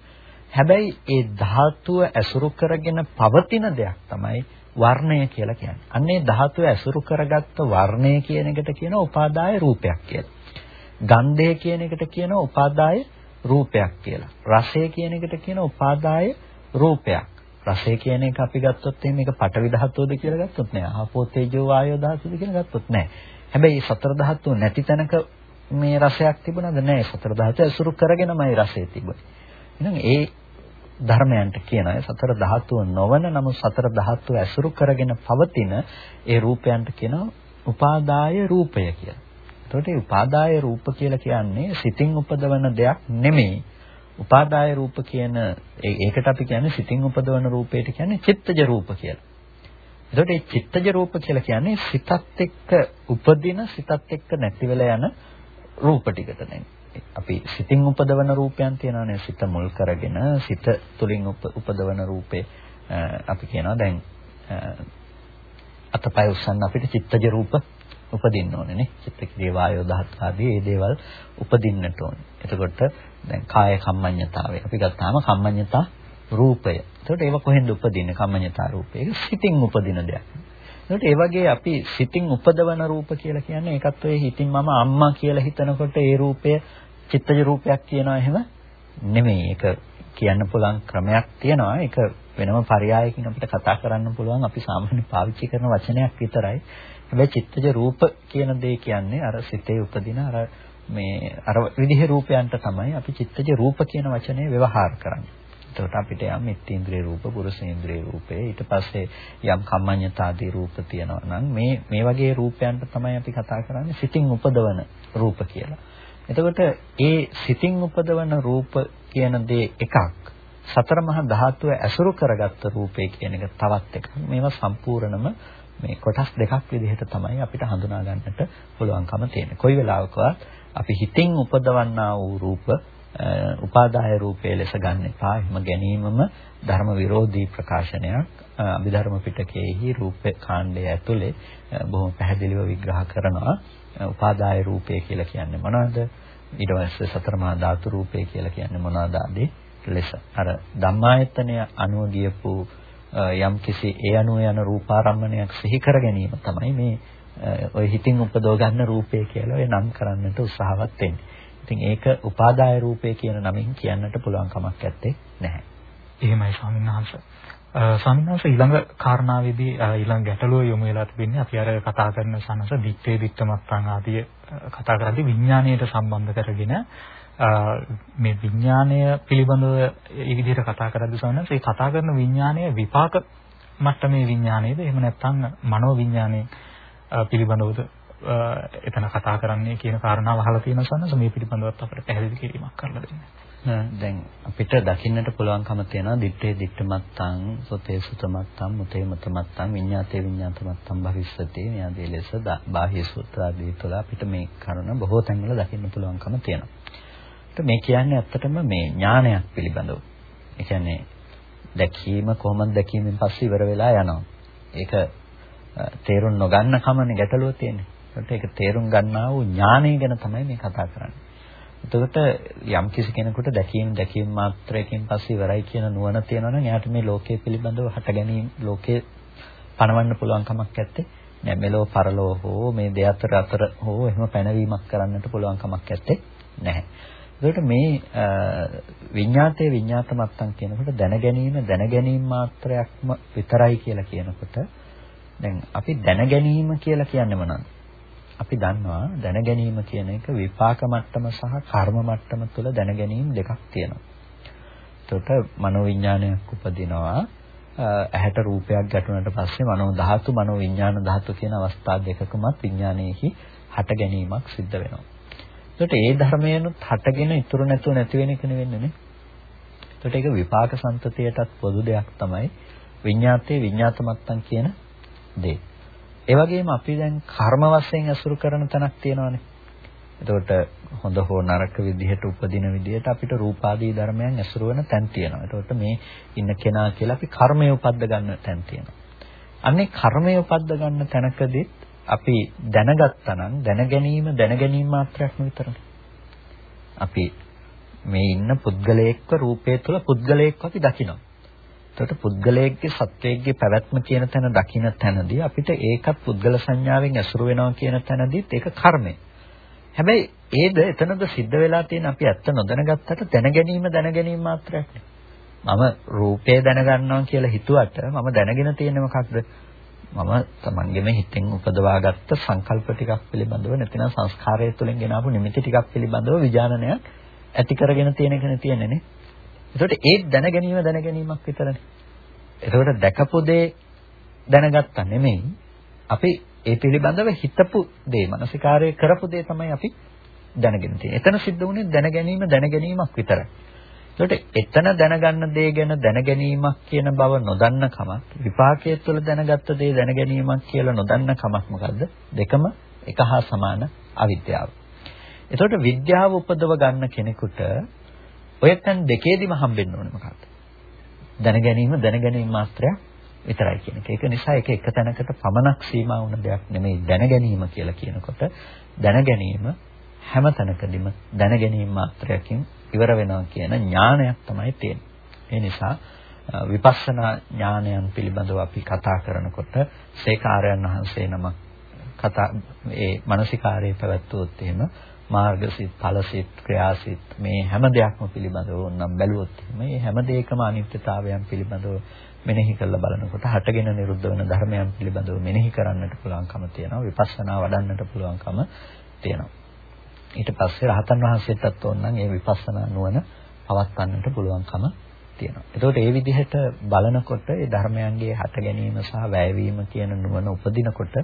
හැබැයි ඒ ධාතුව ඇසුරු කරගෙන පවතින දෙයක් තමයි වර්ණය කියලා කියන්නේ. අන්නේ ධාතුව ඇසුරු කරගත්ත වර්ණය කියන එකට කියන උපාදාය රූපයක් කියලා. ගන්ධය කියන එකට කියන උපාදාය රූපයක් කියලා. රසය කියන එකට කියන උපාදාය රූපයක්. රසය කියන එක අපි ගත්තොත් එහෙනම් මේක පටවි ධාතුවද කියලා ගත්තොත් නෑ. ආපෝ තේජෝ වායෝ ධාතුවද කියලා ගත්තොත් නෑ. හැබැයි සතර ධාතුව නැති තැනක මේ රසයක් තිබුණාද නෑ. සතර ධාතුව ඇසුරු කරගෙනමයි රසය තිබුණේ. එහෙනම් ඒ ධර්මයන්ට කියනවා සතර ධාතුව නොවන නමුත් සතර ධාතුව ඇසුරු කරගෙන පවතින ඒ රූපයන්ට කියනවා උපාදාය රූපය කියලා. එතකොට මේ උපාදාය රූප කියලා කියන්නේ සිතින් උපදවන දෙයක් නෙමෙයි. උපාදාය රූප කියන ඒකට අපි කියන්නේ සිතින් උපදවන රූපයට කියන්නේ චිත්තජ රූප කියලා. එතකොට මේ චිත්තජ රූප කියලා කියන්නේ සිතත් එක්ක උපදින සිතත් එක්ක නැති වෙලා යන රූප ටිකට නේ. අපි සිතින් උපදවන රූපයන් තියෙනවානේ සිත මුල් කරගෙන සිත තුලින් උපදවන රූපේ අපි කියනවා දැන් අතපය උස්සන්න අපිට චිත්තජ රූප උපදින්න ඕනේ නේ. චිත්තක්‍රිය වායෝ ධාතු ආදී මේ දේවල් උපදින්නට ඕනේ. එතකොට දැන් කාය කම්මඤ්ඤතාවය. අපි ගත්තාම කම්මඤ්ඤතා රූපය. එතකොට ඒව කොහෙන්ද උපදින්නේ කම්මඤ්ඤතා රූපය? ඒක සිතින් උපදින දෙයක්. එතකොට ඒ වගේ අපි සිතින් උපදවන රූප කියලා කියන්නේ ඒකත් ඔය හිතින් මම අම්මා කියලා හිතනකොට ඒ රූපය චිත්තජ රූපයක් කියනවා එහෙම නෙමෙයි. ඒක කියන්න පුළුවන් ක්‍රමයක් තියෙනවා. ඒක වෙනම පරයයකින් අපිට කතා කරන්න පුළුවන් අපි සාමාන්‍ය පාවිච්චි කරන වචනයක් විතරයි. හැබැයි චිත්තජ රූප කියන දේ කියන්නේ අර සිතේ උපදින අර මේ අර විදිහේ රූපයන්ට තමයි අපි චිත්තජ රූප කියන වචනේ ව්‍යවහාර කරන්නේ. එතකොට අපිට යම් ඉත්ත්‍ේන්ද්‍රිය රූප, පුරුෂේන්ද්‍රිය රූපේ ඊට පස්සේ යම් කම්මඤ්ඤතාදී රූප තියෙනවා නම් මේ මේ වගේ රූපයන්ට තමයි අපි කතා කරන්නේ සිතින් උපදවන රූප කියලා. එතකොට ඒ සිතින් උපදවන රූප කියන දේ එකක්. සතර මහා ධාතුව ඇසුරු කරගත්ත රූපේ කියන එක තවත් එකක්. මේවා සම්පූර්ණම මේ කොටස් දෙකක් විදිහට තමයි අපිට හඳුනා ගන්නට පුළුවන්කම තියෙන්නේ. කොයි වෙලාවකවත් අපි හිතින් උපදවන්නා වූ රූප උපාදාය රූපයේ ලෙස ගන්න එපා. එහෙම ගැනීමම ධර්ම විරෝධී ප්‍රකාශනයක්. අභිධර්ම පිටකයේහි රූප කාණ්ඩය ඇතුලේ බොහොම පැහැදිලිව විග්‍රහ කරනවා. උපාදාය රූපය කියලා කියන්නේ මොනවද? ඊට පස්සේ සතර මහා ධාතු රූපය කියලා කියන්නේ මොනවද ආදී ලෙස. අර ධම්මායතනය අනුව ගියපු යම් කිසි ඒ අනුව යන රූපාරම්මණයක් සිහි කර ගැනීම තමයි මේ ඔය හිතින් උපදව ගන්න රූපය කියලා ඔය නම් කරන්නට උත්සාහවත් වෙන්නේ. ඉතින් ඒක උපාදාය රූපය කියන නමින් කියන්නට පුළුවන් කමක් නැත්තේ නැහැ. එහෙමයි ස්වාමීන් වහන්සේ. ස්වාමීන් වහන්සේ ඊළඟ කාරණාවේදී ඊළඟ ගැටලුව යොමු වෙලා තිබෙන්නේ අපි අර කතා කරන සනස දිත්තේ දිත්තමත්යන් ආදී කතා කරද්දී විඥාණයට සම්බන්ධ කරගෙන මේ විඥාණය පිළිබඳව මේ විදිහට කතා කරද්දී ස්වාමීන් වහන්සේ කතා කරන විඥාණය විපාක මට්ටමේ විඥාණයද එහෙම නැත්නම් මනෝ විඥාණය පිළිබඳවද එතන කතා කරන්නේ කියන කාරණාව අහලා තියෙන සන්නස මේ පිළිබඳවත් අපිට පැහැදිලි කිරීමක් කරලා දෙන්න. දැන් අපිට දකින්නට පුළුවන්කම තියෙනවා දිත්තේ දිත්තමත්තං සොතේ සුතමත්තං මුතේ මුතමත්තං විඤ්ඤාතේ විඤ්ඤාතමත්තං භවිස්සති න්යාදී ලෙස බාහ්‍ය සූත්‍ර ආදී තුළ අපිට මේ කරුණ බොහෝ තැන්වල දකින්න පුළුවන්කම තියෙනවා. මේ කියන්නේ ඇත්තටම මේ ඥානයක් පිළිබඳව. ඒ කියන්නේ දැකීම කොහොමද දැකීමෙන් පස්සේ ඉවර වෙලා යනවා. ඒක තේරුම් නොගන්න කමනේ ගැටලුව තියෙන්නේ. ඒකට ඒක තේරුම් ගන්නා වූ ඥානය ගැන තමයි මේ කතා කරන්නේ. එතකොට යම් කිසි කෙනෙකුට දැකීම දැකීම මාත්‍රයකින් පස්සේ ඉවරයි කියන නුවණ තියෙනවා නම් එයාට මේ ලෝකයේ පිළිබඳව හට ගැනීම ලෝකයේ පණවන්න පුළුවන් කමක් නැත්තේ. නෑ මෙලෝ පරලෝ හෝ මේ දෙයතර අතර හෝ එහෙම පැනවීමක් කරන්නට පුළුවන් කමක් නැත්තේ නැහැ. ඒකට මේ විඤ්ඤාතයේ විඤ්ඤාත මත්තන් කියනකොට දැන ගැනීම දැන ගැනීම මාත්‍රයක්ම විතරයි කියලා කියනකොට දැන් අපි දැන ගැනීම කියලා කියන්නේ මොනවද? අපි දන්නවා දැන ගැනීම කියන එක විපාක මට්ටම සහ කර්ම මට්ටම තුළ දැන ගැනීම දෙකක් තියෙනවා. එතකොට මනෝවිඤ්ඤාණයක් උපදිනවා ඇහැට රූපයක් ගැටුණට පස්සේ මනෝ ධාතු මනෝ විඤ්ඤාණ ධාතු කියන අවස්ථා දෙකකමත් විඤ්ඤාණයෙහි හට ගැනීමක් සිද්ධ වෙනවා. එතකොට ඒ ධර්මයනුත් හටගෙන ඉතුරු නැතුව නැති වෙන එක නෙවෙන්නේ නේ. එතකොට ඒක විපාක සම්තතියටත් පොදු දෙයක් තමයි විඤ්ඤාතේ විඤ්ඤාතමත්තන් කියන දේ. ඒ වගේම අපි දැන් කර්ම වශයෙන් අසුරු කරන තැනක් තියෙනවානේ. එතකොට හොඳ හෝ නරක විදිහට උපදින විදිහට අපිට රූපාදී ධර්මයන් ඇසුරු වෙන තැන් තියෙනවා. එතකොට මේ ඉන්න කෙනා කියලා අපි කර්මය උපද්ද ගන්න තැන් තියෙනවා. අන්නේ කර්මය උපද්ද ගන්න තැනකදී අපි දැනගත්තා නම් දැන ගැනීම දැන ගැනීම මාත්‍රයක් විතරනේ. අපි මේ ඉන්න පුද්ගලයෙක්ව රූපය තුළ පුද්ගලයෙක්ව අපි දකිනවා. එතකොට පුද්ගලයෙක්ගේ සත්වයේගේ පැවැත්ම කියන තැන දකින්න තැනදී අපිට ඒකත් පුද්ගල සංඥාවෙන් ඇසුරු වෙනවා කියන තැනදීත් ඒක කර්මය. හැබැයි ඒද එතනද සිද්ධ වෙලා තියෙන අපි ඇත්ත නොදැනගත්තට දැනගැනීම දැනගැනීම මාත්‍රයක් මම රූපය දැනගන්නවා කියලා හිතුවට මම දැනගෙන තියෙන්නේ මොකක්ද? මම තමන්ගේම හිතෙන් උපදවාගත්ත සංකල්ප ටිකක් පිළිබඳව නැතිනම් සංස්කාරය තුළින් ගෙනාවු නිමිති ටිකක් පිළිබඳව විඥානනයක් ඇති කරගෙන තියෙන එකනේ තියෙන්නේ නේ. ඒකට ඒ දැන ගැනීම දැන ගැනීමක් විතරනේ. ඒකට දැකපු දේ දැනගත්තා නෙමෙයි. අපි ඒ පිළිබඳව හිතපු දේ, මානසිකාරය කරපු දේ තමයි අපි දැනගෙන තියෙන්නේ. එතන සිද්ධ වුණේ දැන ගැනීම දැන ගැනීමක් විතරයි. ඒකට එතන දැනගන්න දේ ගැන දැනගැනීමක් කියන බව නොදන්න කමක් විපාකයේ තුළ දැනගත්ත දේ දැනගැනීමක් කියලා නොදන්න කමක් මොකද්ද දෙකම එක හා සමාන අවිද්‍යාව. එතකොට විද්‍යාව උපදව ගන්න කෙනෙකුට ඔය තැන් දෙකේදීම හම්බෙන්න ඕනේ මොකක්ද? දැනගැනීම දැනගැනීම මාත්‍රයක් විතරයි කියන එක. ඒක නිසා ඒක එක තැනකට පමණක් සීමා වුණ දෙයක් නෙමෙයි දැනගැනීම කියලා කියනකොට දැනගැනීම හැම තැනකදීම දැනගැනීම මාත්‍රයකින් ඉවර වෙනවා කියන ඥානයක් තමයි තියෙන්නේ. ඒ නිසා විපස්සනා ඥානයන් පිළිබඳව අපි කතා කරනකොට සේකාරයන් වහන්සේ නමක් කතා ඒ මානසිකාරයේ පැවැත්වුවොත් එහෙම මාර්ගසිත, ඵලසිත, ක්‍රියාසිත මේ හැම දෙයක්ම පිළිබඳව නම් බැලුවොත් මේ හැම දෙයකම අනිත්‍යතාවයන් පිළිබඳව මෙනෙහි කරලා බලනකොට හටගෙන නිරුද්ධ වෙන ධර්මයන් පිළිබඳව මෙනෙහි කරන්නට පුළුවන්කම තියෙනවා විපස්සනා වඩන්නට පුළුවන්කම තියෙනවා ඊට පස්සේ රහතන් වහන්සේටත් ඕනනම් ඒ විපස්සනා නුවණ පවත්වන්නට පුළුවන්කම තියෙනවා. ඒතකොට ඒ විදිහට බලනකොට ඒ ධර්මයන්ගේ හට ගැනීම සහ වැයවීම කියන නුවණ උපදිනකොට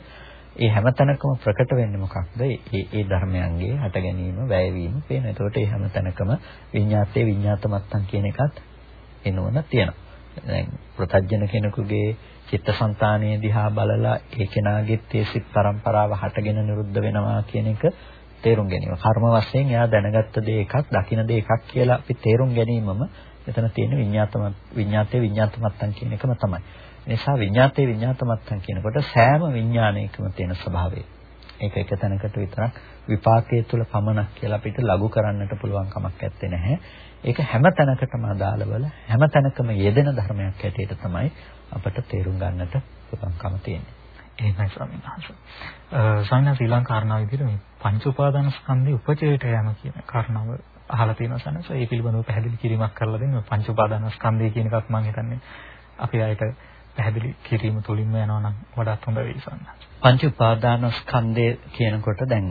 ඒ හැමතැනකම ප්‍රකට වෙන්නේ මොකක්ද? ඒ ඒ ධර්මයන්ගේ හට ගැනීම, වැයවීම පේන. ඒතකොට ඒ හැමතැනකම විඤ්ඤාතේ විඤ්ඤාතමත්තන් කියන එකත් එනවන තියෙනවා. දැන් ප්‍රතජන කෙනෙකුගේ චිත්තසංතානයේ දිහා බලලා ඒ කෙනාගේ තේසිත પરම්පරාව හටගෙන නිරුද්ධ වෙනවා කියන එක තේරුම් ගැනීම. කර්ම වශයෙන් එයා දැනගත්ත දේ එකක්, දකින දේ එකක් කියලා අපි තේරුම් ගැනීමම එතන තියෙන විඤ්ඤාතම විඤ්ඤාතේ විඤ්ඤාතමත්තන් කියන එකම තමයි. ඒ නිසා විඤ්ඤාතේ විඤ්ඤාතමත්තන් කියනකොට සෑම විඤ්ඤාණයකම තියෙන ස්වභාවය. ඒක එක තැනකට විතරක් විපාකයේ තුල පමණක් කියලා අපිට ලඝු කරන්නට පුළුවන් කමක් නැත්තේ නැහැ. ඒක හැම තැනකටම අදාළවල හැම තැනකම යෙදෙන ධර්මයක් හැටියට තමයි අපට තේරුම් ගන්නට පුළුවන්කම තියෙන්නේ. එහෙමයි ස්වාමීන් වහන්සේ. ස්වාමීන් ශ්‍රී ලංකාරණාව විදිහට මේ පංච උපාදාන ස්කන්ධේ උපචයයට යන කියන කාරණාව අහලා තියෙනවා සනස. ඒ පිළිබඳව පැහැදිලි කිරීමක් කරලා දෙන්න. පංච උපාදානස්කන්ධය කියන එකත් මම හිතන්නේ අපි ආයත පැහැදිලි කිරීම තුලින්ම යනවා නම් වඩාත් හොඳ වෙයි සන්න. පංච උපාදානස්කන්ධය කියනකොට දැන්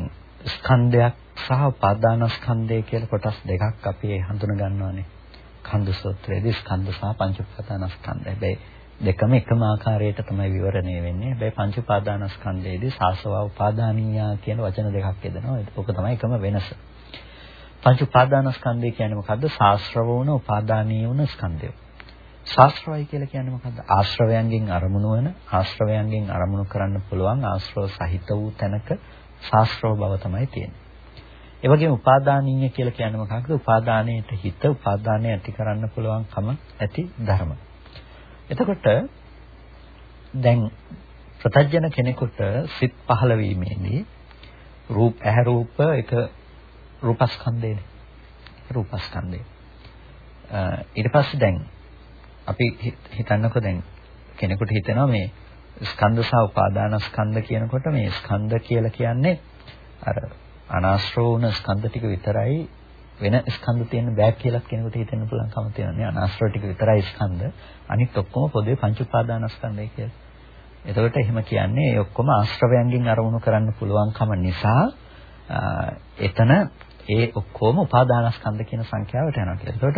ස්කන්ධයක් සහ උපාදානස්කන්ධය කියලා කොටස් දෙකක් අපි හඳුන ගන්නවානේ. කන්ද සූත්‍රයේදී ස්කන්ධ සහ පංච උපාදානස්කන්ධය. හැබැයි දෙකම එකම ආකාරයට තමයි විවරණය වෙන්නේ. හැබැයි පංච උපාදානස්කන්ධයේදී සාසවා උපාදානීය කියන වචන දෙකක් යෙදෙනවා. ඒක තමයි එකම වෙනස. පංච උපාදානස්කන්ධය කියන්නේ මොකද්ද? සාස්ත්‍රව වුණ උපාදානීය වුණ ස්කන්ධය. ශාස්ත්‍රවයි කියලා කියන්නේ මොකද්ද? ආශ්‍රවයන්ගෙන් අරමුණු වෙන, ආශ්‍රවයන්ගෙන් අරමුණු කරන්න පුළුවන් ආශ්‍රව සහිත වූ තැනක ශාස්ත්‍රව බව තමයි තියෙන්නේ. ඒ වගේම උපාදානීය කියලා කියන්නේ මොකක්ද? උපාදානයේට හිත උපාදානය ඇති කරන්න පුළුවන්කම ඇති ධර්ම. එතකොට දැන් ප්‍රතජන කෙනෙකුට සිත් පහළ වීමේදී රූප ඇහැ රූප එක රූපස්කන්ධයනේ. රූපස්කන්ධය. ඊට පස්සේ දැන් අපි හිතන්නකෝ දැන් කෙනෙකුට හිතෙනවා මේ ස්කන්ධ සහ උපාදානස්කන්ධ කියනකොට මේ ස්කන්ධ කියලා කියන්නේ අර අනාශ්‍රව වුණ ස්කන්ධ ටික විතරයි වෙන ස්කන්ධ තියෙන බෑ කියලා කෙනෙකුට හිතෙන්න පුළුවන්කම තියෙනවා. අනාශ්‍රව ටික විතරයි ස්කන්ධ. අනිත් ඔක්කොම පොදුවේ පංච උපාදානස්කන්ධය කියලා. එතකොට එහෙම කියන්නේ ඒ ඔක්කොම ආශ්‍රවයන්ගෙන් අරමුණු කරන්න පුළුවන්කම නිසා එතන ඒ ඔක්කොම උපාදානස්කන්ධ කියන සංඛ්‍යාවට යනවා කියලා. එතකොට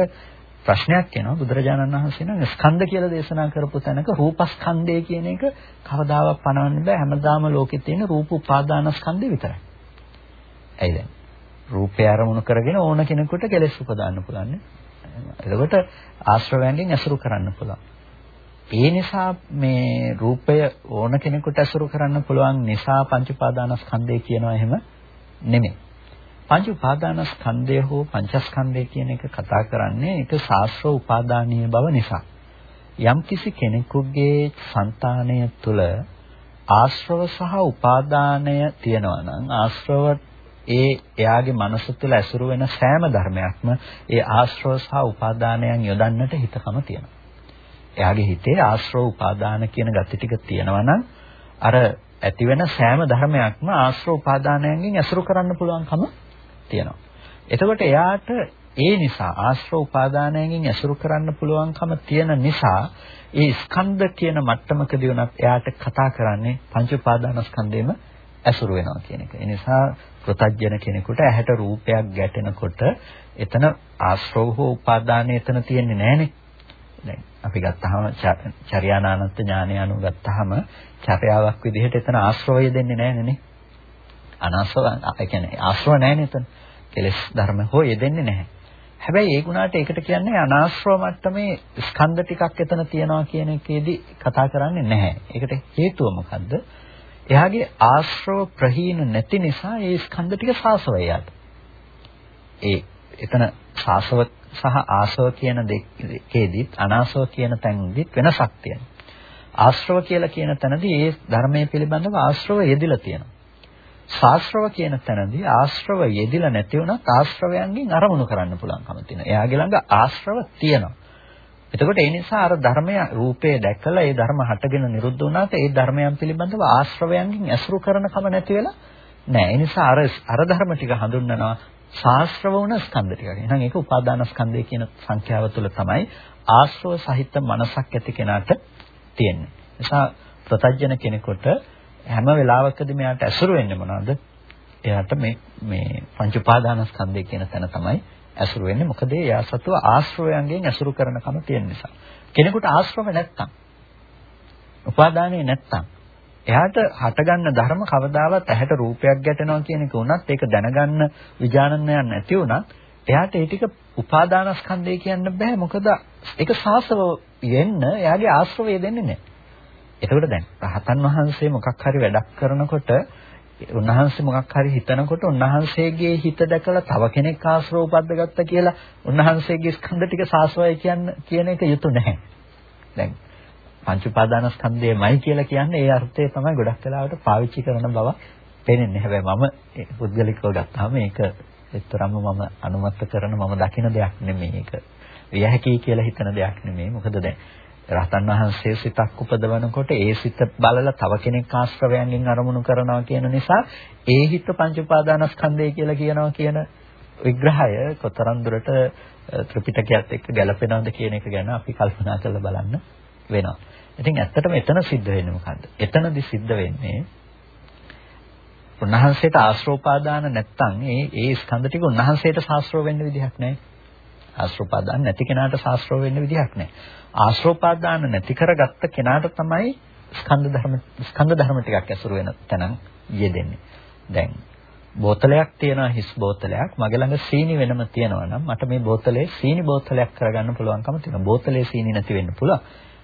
ප්‍රශ්නයක් එනවා බුදුරජාණන් වහන්සේ නම් ස්කන්ධ කියලා දේශනා කරපු තැනක රූපස්කන්ධය කියන එක කවදාවත් පණවන්න බෑ හැමදාම ලෝකෙත් තියෙන රූප උපාදානස්කන්ධය විතරයි. ඇයි දැන්? රූපය අරමුණු කරගෙන ඕන කෙනෙකුට කෙලෙස් උපදාන්න පුළුවන් නේ. එතකොට ආශ්‍රවයන්ගෙන් ඇසුරු කරන්න පුළුවන්. ඒ නිසා මේ රූපය ඕන කෙනෙකුට ඇසුරු කරන්න පුළුවන් නිසා පංච උපාදානස්කන්ධය කියනවා එහෙම නෙමෙයි. පංච උපාදානස්කන්ධය හෝ පංචස්කන්ධය කියන එක කතා කරන්නේ ඒක ශාස්ත්‍ර උපාදානීය බව නිසා. යම්කිසි කෙනෙකුගේ సంతානය තුළ ආශ්‍රව සහ උපාදානය තියෙනවා නම් ආශ්‍රව ඒ එයාගේ මනස තුළ ඇසුරු වෙන සෑම ධර්මයක්ම ඒ ආශ්‍රව සහ උපාදානයන් යොදන්නට හිතකම තියෙනවා. එයාගේ හිතේ ආශ්‍රව උපාදාන කියන gati ටික තියෙනවා නම් අර ඇති වෙන සෑම ධර්මයක්ම ආශ්‍රව උපාදානයන්ගෙන් ඇසුරු කරන්න පුළුවන්කම තියෙනවා. එතකොට එයාට ඒ නිසා ආශ්‍රව උපාදානයෙන් ඇසුරු කරන්න පුළුවන්කම තියෙන නිසා ඒ ස්කන්ධ කියන මට්ටමකදී උනත් එයාට කතා කරන්නේ පංච උපාදානස්කන්ධෙම ඇසුරු වෙනවා කියන එක. ඒ නිසා ප්‍රතඥ කෙනෙකුට ඇහැට රූපයක් ගැටෙනකොට එතන ආශ්‍රව හෝ උපාදානය එතන තියෙන්නේ නැහනේ. දැන් අපි ගත්තාම චර්යානානත් ඥානය අනුව ගත්තාම චර්යාවක් විදිහට එතන ආශ්‍රවය දෙන්නේ නැහනේ නේ. අනාශ්‍රව ඒ කියන්නේ ආශ්‍රව නැහනේ එතන. කෙලෙස් ධර්ම හෝ යෙදෙන්නේ නැහැ. හැබැයි ඒ ගුණාට ඒකට කියන්නේ අනාශ්‍රව මට්ටමේ ස්කන්ධ ටිකක් එතන තියනවා කියන එකේදී කතා කරන්නේ නැහැ. ඒකට හේතුව මොකද්ද? එයාගේ ආශ්‍රව ප්‍රහීන නැති නිසා ඒ ස්කන්ධ ටික සාසවයට. ඒ එතන සාසව සහ ආසව කියන දෙකේදීත් අනාසව කියන තැනදීත් වෙනසක් තියෙනවා. ආශ්‍රව කියලා කියන තැනදී ඒ ධර්මයේ පිළිබඳව ආශ්‍රව යෙදිලා තියෙනවා. ශාස්ත්‍රව කියන තැනදී ආශ්‍රව යෙදිලා නැති වුණත් ආශ්‍රවයන්ගෙන් අරමුණු කරන්න පුළුවන්කම තියෙනවා. එයාගේ ළඟ ආශ්‍රව තියෙනවා. එතකොට ඒ නිසා අර ධර්මය රූපේ දැකලා ඒ ධර්ම හටගෙන නිරුද්ධ වුණාට ඒ ධර්මයන් පිළිබඳව ආශ්‍රවයන්ගෙන් ඇසුරු කරන කම නැති වෙලා නෑ. ඒ නිසා අර අර ධර්ම ටික හඳුන්වනවා ශාස්ත්‍රව වුණ ස්කන්ධ ටික. එහෙනම් ඒක උපාදාන ස්කන්ධය කියන සංඛ්‍යාව තුළ තමයි ආශ්‍රව සහිත මනසක් ඇති කෙනාට තියෙන්නේ. නිසා ප්‍රතජන කෙනෙකුට හැම වෙලාවකදී මෙයාට ඇසුරු වෙන්නේ මොනවද? එයාට මේ මේ පංච උපාදානස්කන්ධය කියන තැන තමයි ඇසුරු වෙන්නේ. මොකද එයා සතුව ආශ්‍රවයන්ගෙන් ඇසුරු කරනකම තියෙන නිසා. කෙනෙකුට ආශ්‍රව නැත්තම් උපාදානේ නැත්තම් එයාට හටගන්න ධර්ම කවදාවත් ඇහැට රූපයක් ගැටෙනවා කියන එක උනත් ඒක දැනගන්න විඥානනයක් නැති උනත් එයාට ඒ ටික උපාදානස්කන්ධය කියන්න බෑ මොකද ඒක සාසව වෙන්න එයාගේ ආශ්‍රවය දෙන්නේ නැහැ එතකොට දැන් රහතන් වහන්සේ මොකක් හරි වැඩක් කරනකොට උන්වහන්සේ මොකක් හරි හිතනකොට උන්වහන්සේගේ හිත දැකලා තව කෙනෙක් ආශ්‍රව උපද්දගත්ත කියලා උන්වහන්සේගේ ස්කන්ධ ටික සාසවයි කියන්න කියන එක යුතු නැහැ. දැන් පංච උපාදානස්කන්ධයමයි කියලා කියන්නේ ඒ අර්ථය තමයි ගොඩක් වෙලාවට පාවිච්චි කරන බව පේන්නේ. හැබැයි මම පුද්ගලිකව ගත්තාම මේක එතරම්ම මම අනුමත කරන මම දකින දෙයක් නෙමෙයි. ඒක විය හැකි කියලා හිතන දෙයක් නෙමෙයි. මොකද දැන් රහතන් වහන්සේ සිතක් උපදවනකොට ඒ සිත බලලා තව කෙනෙක් ආශ්‍රවයන්ගෙන් අරමුණු කරනවා කියන නිසා ඒ හිත පංච උපාදානස්කන්ධය කියලා කියනවා කියන විග්‍රහය කොතරම් දුරට ත්‍රිපිටකයත් එක්ක ගැලපෙනවද කියන එක ගැන අපි කල්පනා කරලා බලන්න වෙනවා. ඉතින් ඇත්තටම එතන සිද්ධ වෙන්නේ මොකද්ද? එතනදි සිද්ධ වෙන්නේ උන්වහන්සේට ආශ්‍රෝපාදාන නැත්තම් ඒ ඒ ස්කන්ධ ටික උන්වහන්සේට ශාස්ත්‍රෝ වෙන්න විදිහක් නැහැ. ආශ්‍රෝපාදාන නැති කෙනාට ශාස්ත්‍රෝ වෙන්න විදිහක් නැහැ. ආශ්‍රෝපාදාන නැති කරගත්ත කෙනාට තමයි ස්කන්ධ ධර්ම ස්කන්ධ ධර්ම ටිකක් ඇසුරු වෙන තැනන් යෙදෙන්නේ. දැන් බෝතලයක් තියෙනවා හිස් බෝතලයක් මගේ ළඟ සීනි වෙනම තියෙනවා නම් මට මේ බෝතලේ සීනි බෝතලයක් කරගන්න පුළුවන්කම තියෙනවා. බෝතලේ සීනි නැති වෙන්න පුළුවන්.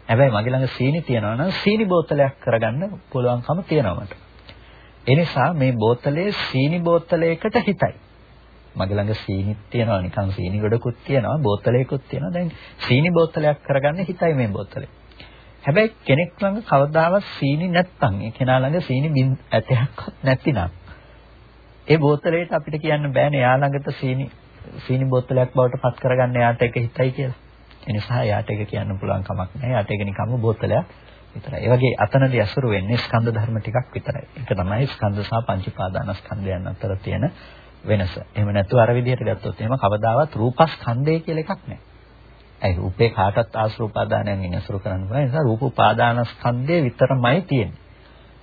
හැබැයි මගේ ළඟ සීනි තියෙනවා නම් සීනි බෝතලයක් කරගන්න පුළුවන්කම තියෙනවා මට. ඒ නිසා මේ බෝතලේ සීනි බෝතලයකට හිතයි. මගේ ළඟ සීනිත් තියෙනවා නිකන් සීනි ගොඩකුත් තියෙනවා බෝතලයකුත් තියෙනවා. දැන් සීනි බෝතලයක් කරගන්න හිතයි මේ බෝතලේ. හැබැයි කෙනෙක් ළඟ කවදාවත් සීනි නැත්තම් ඒ කෙනා ළඟ සීනි ඇතයක්වත් නැතිනම් ඒ බෝතලයට අපිට කියන්න බෑනේ එයා ළඟට සීනි සීනි බෝතලයක් බවට පත් කරගන්න එයාට එක හිතයි කියලා. ඒ නිසා එයාට ඒක කියන්න පුළුවන් කමක් නැහැ. එයාට ඒක නිකම්ම බෝතලයක් විතරයි. ඒ වගේ අතනදී අසුරු වෙන්නේ ස්කන්ධ ධර්ම ටිකක් විතරයි. ඒක තමයි ස්කන්ධ සහ පංච උපාදානස්කන්ධයන් අතර තියෙන වෙනස. එහෙම නැත්නම් අර විදිහට ගත්තොත් එහෙම කවදාවත් රූපස්කන්ධය කියලා එකක් නැහැ. ඒ රූපේ කාටත් ආශ්‍රෝපාදානයෙන් අසුරු කරන්න බෑ. ඒ නිසා රූප උපාදානස්කන්ධය විතරමයි තියෙන්නේ.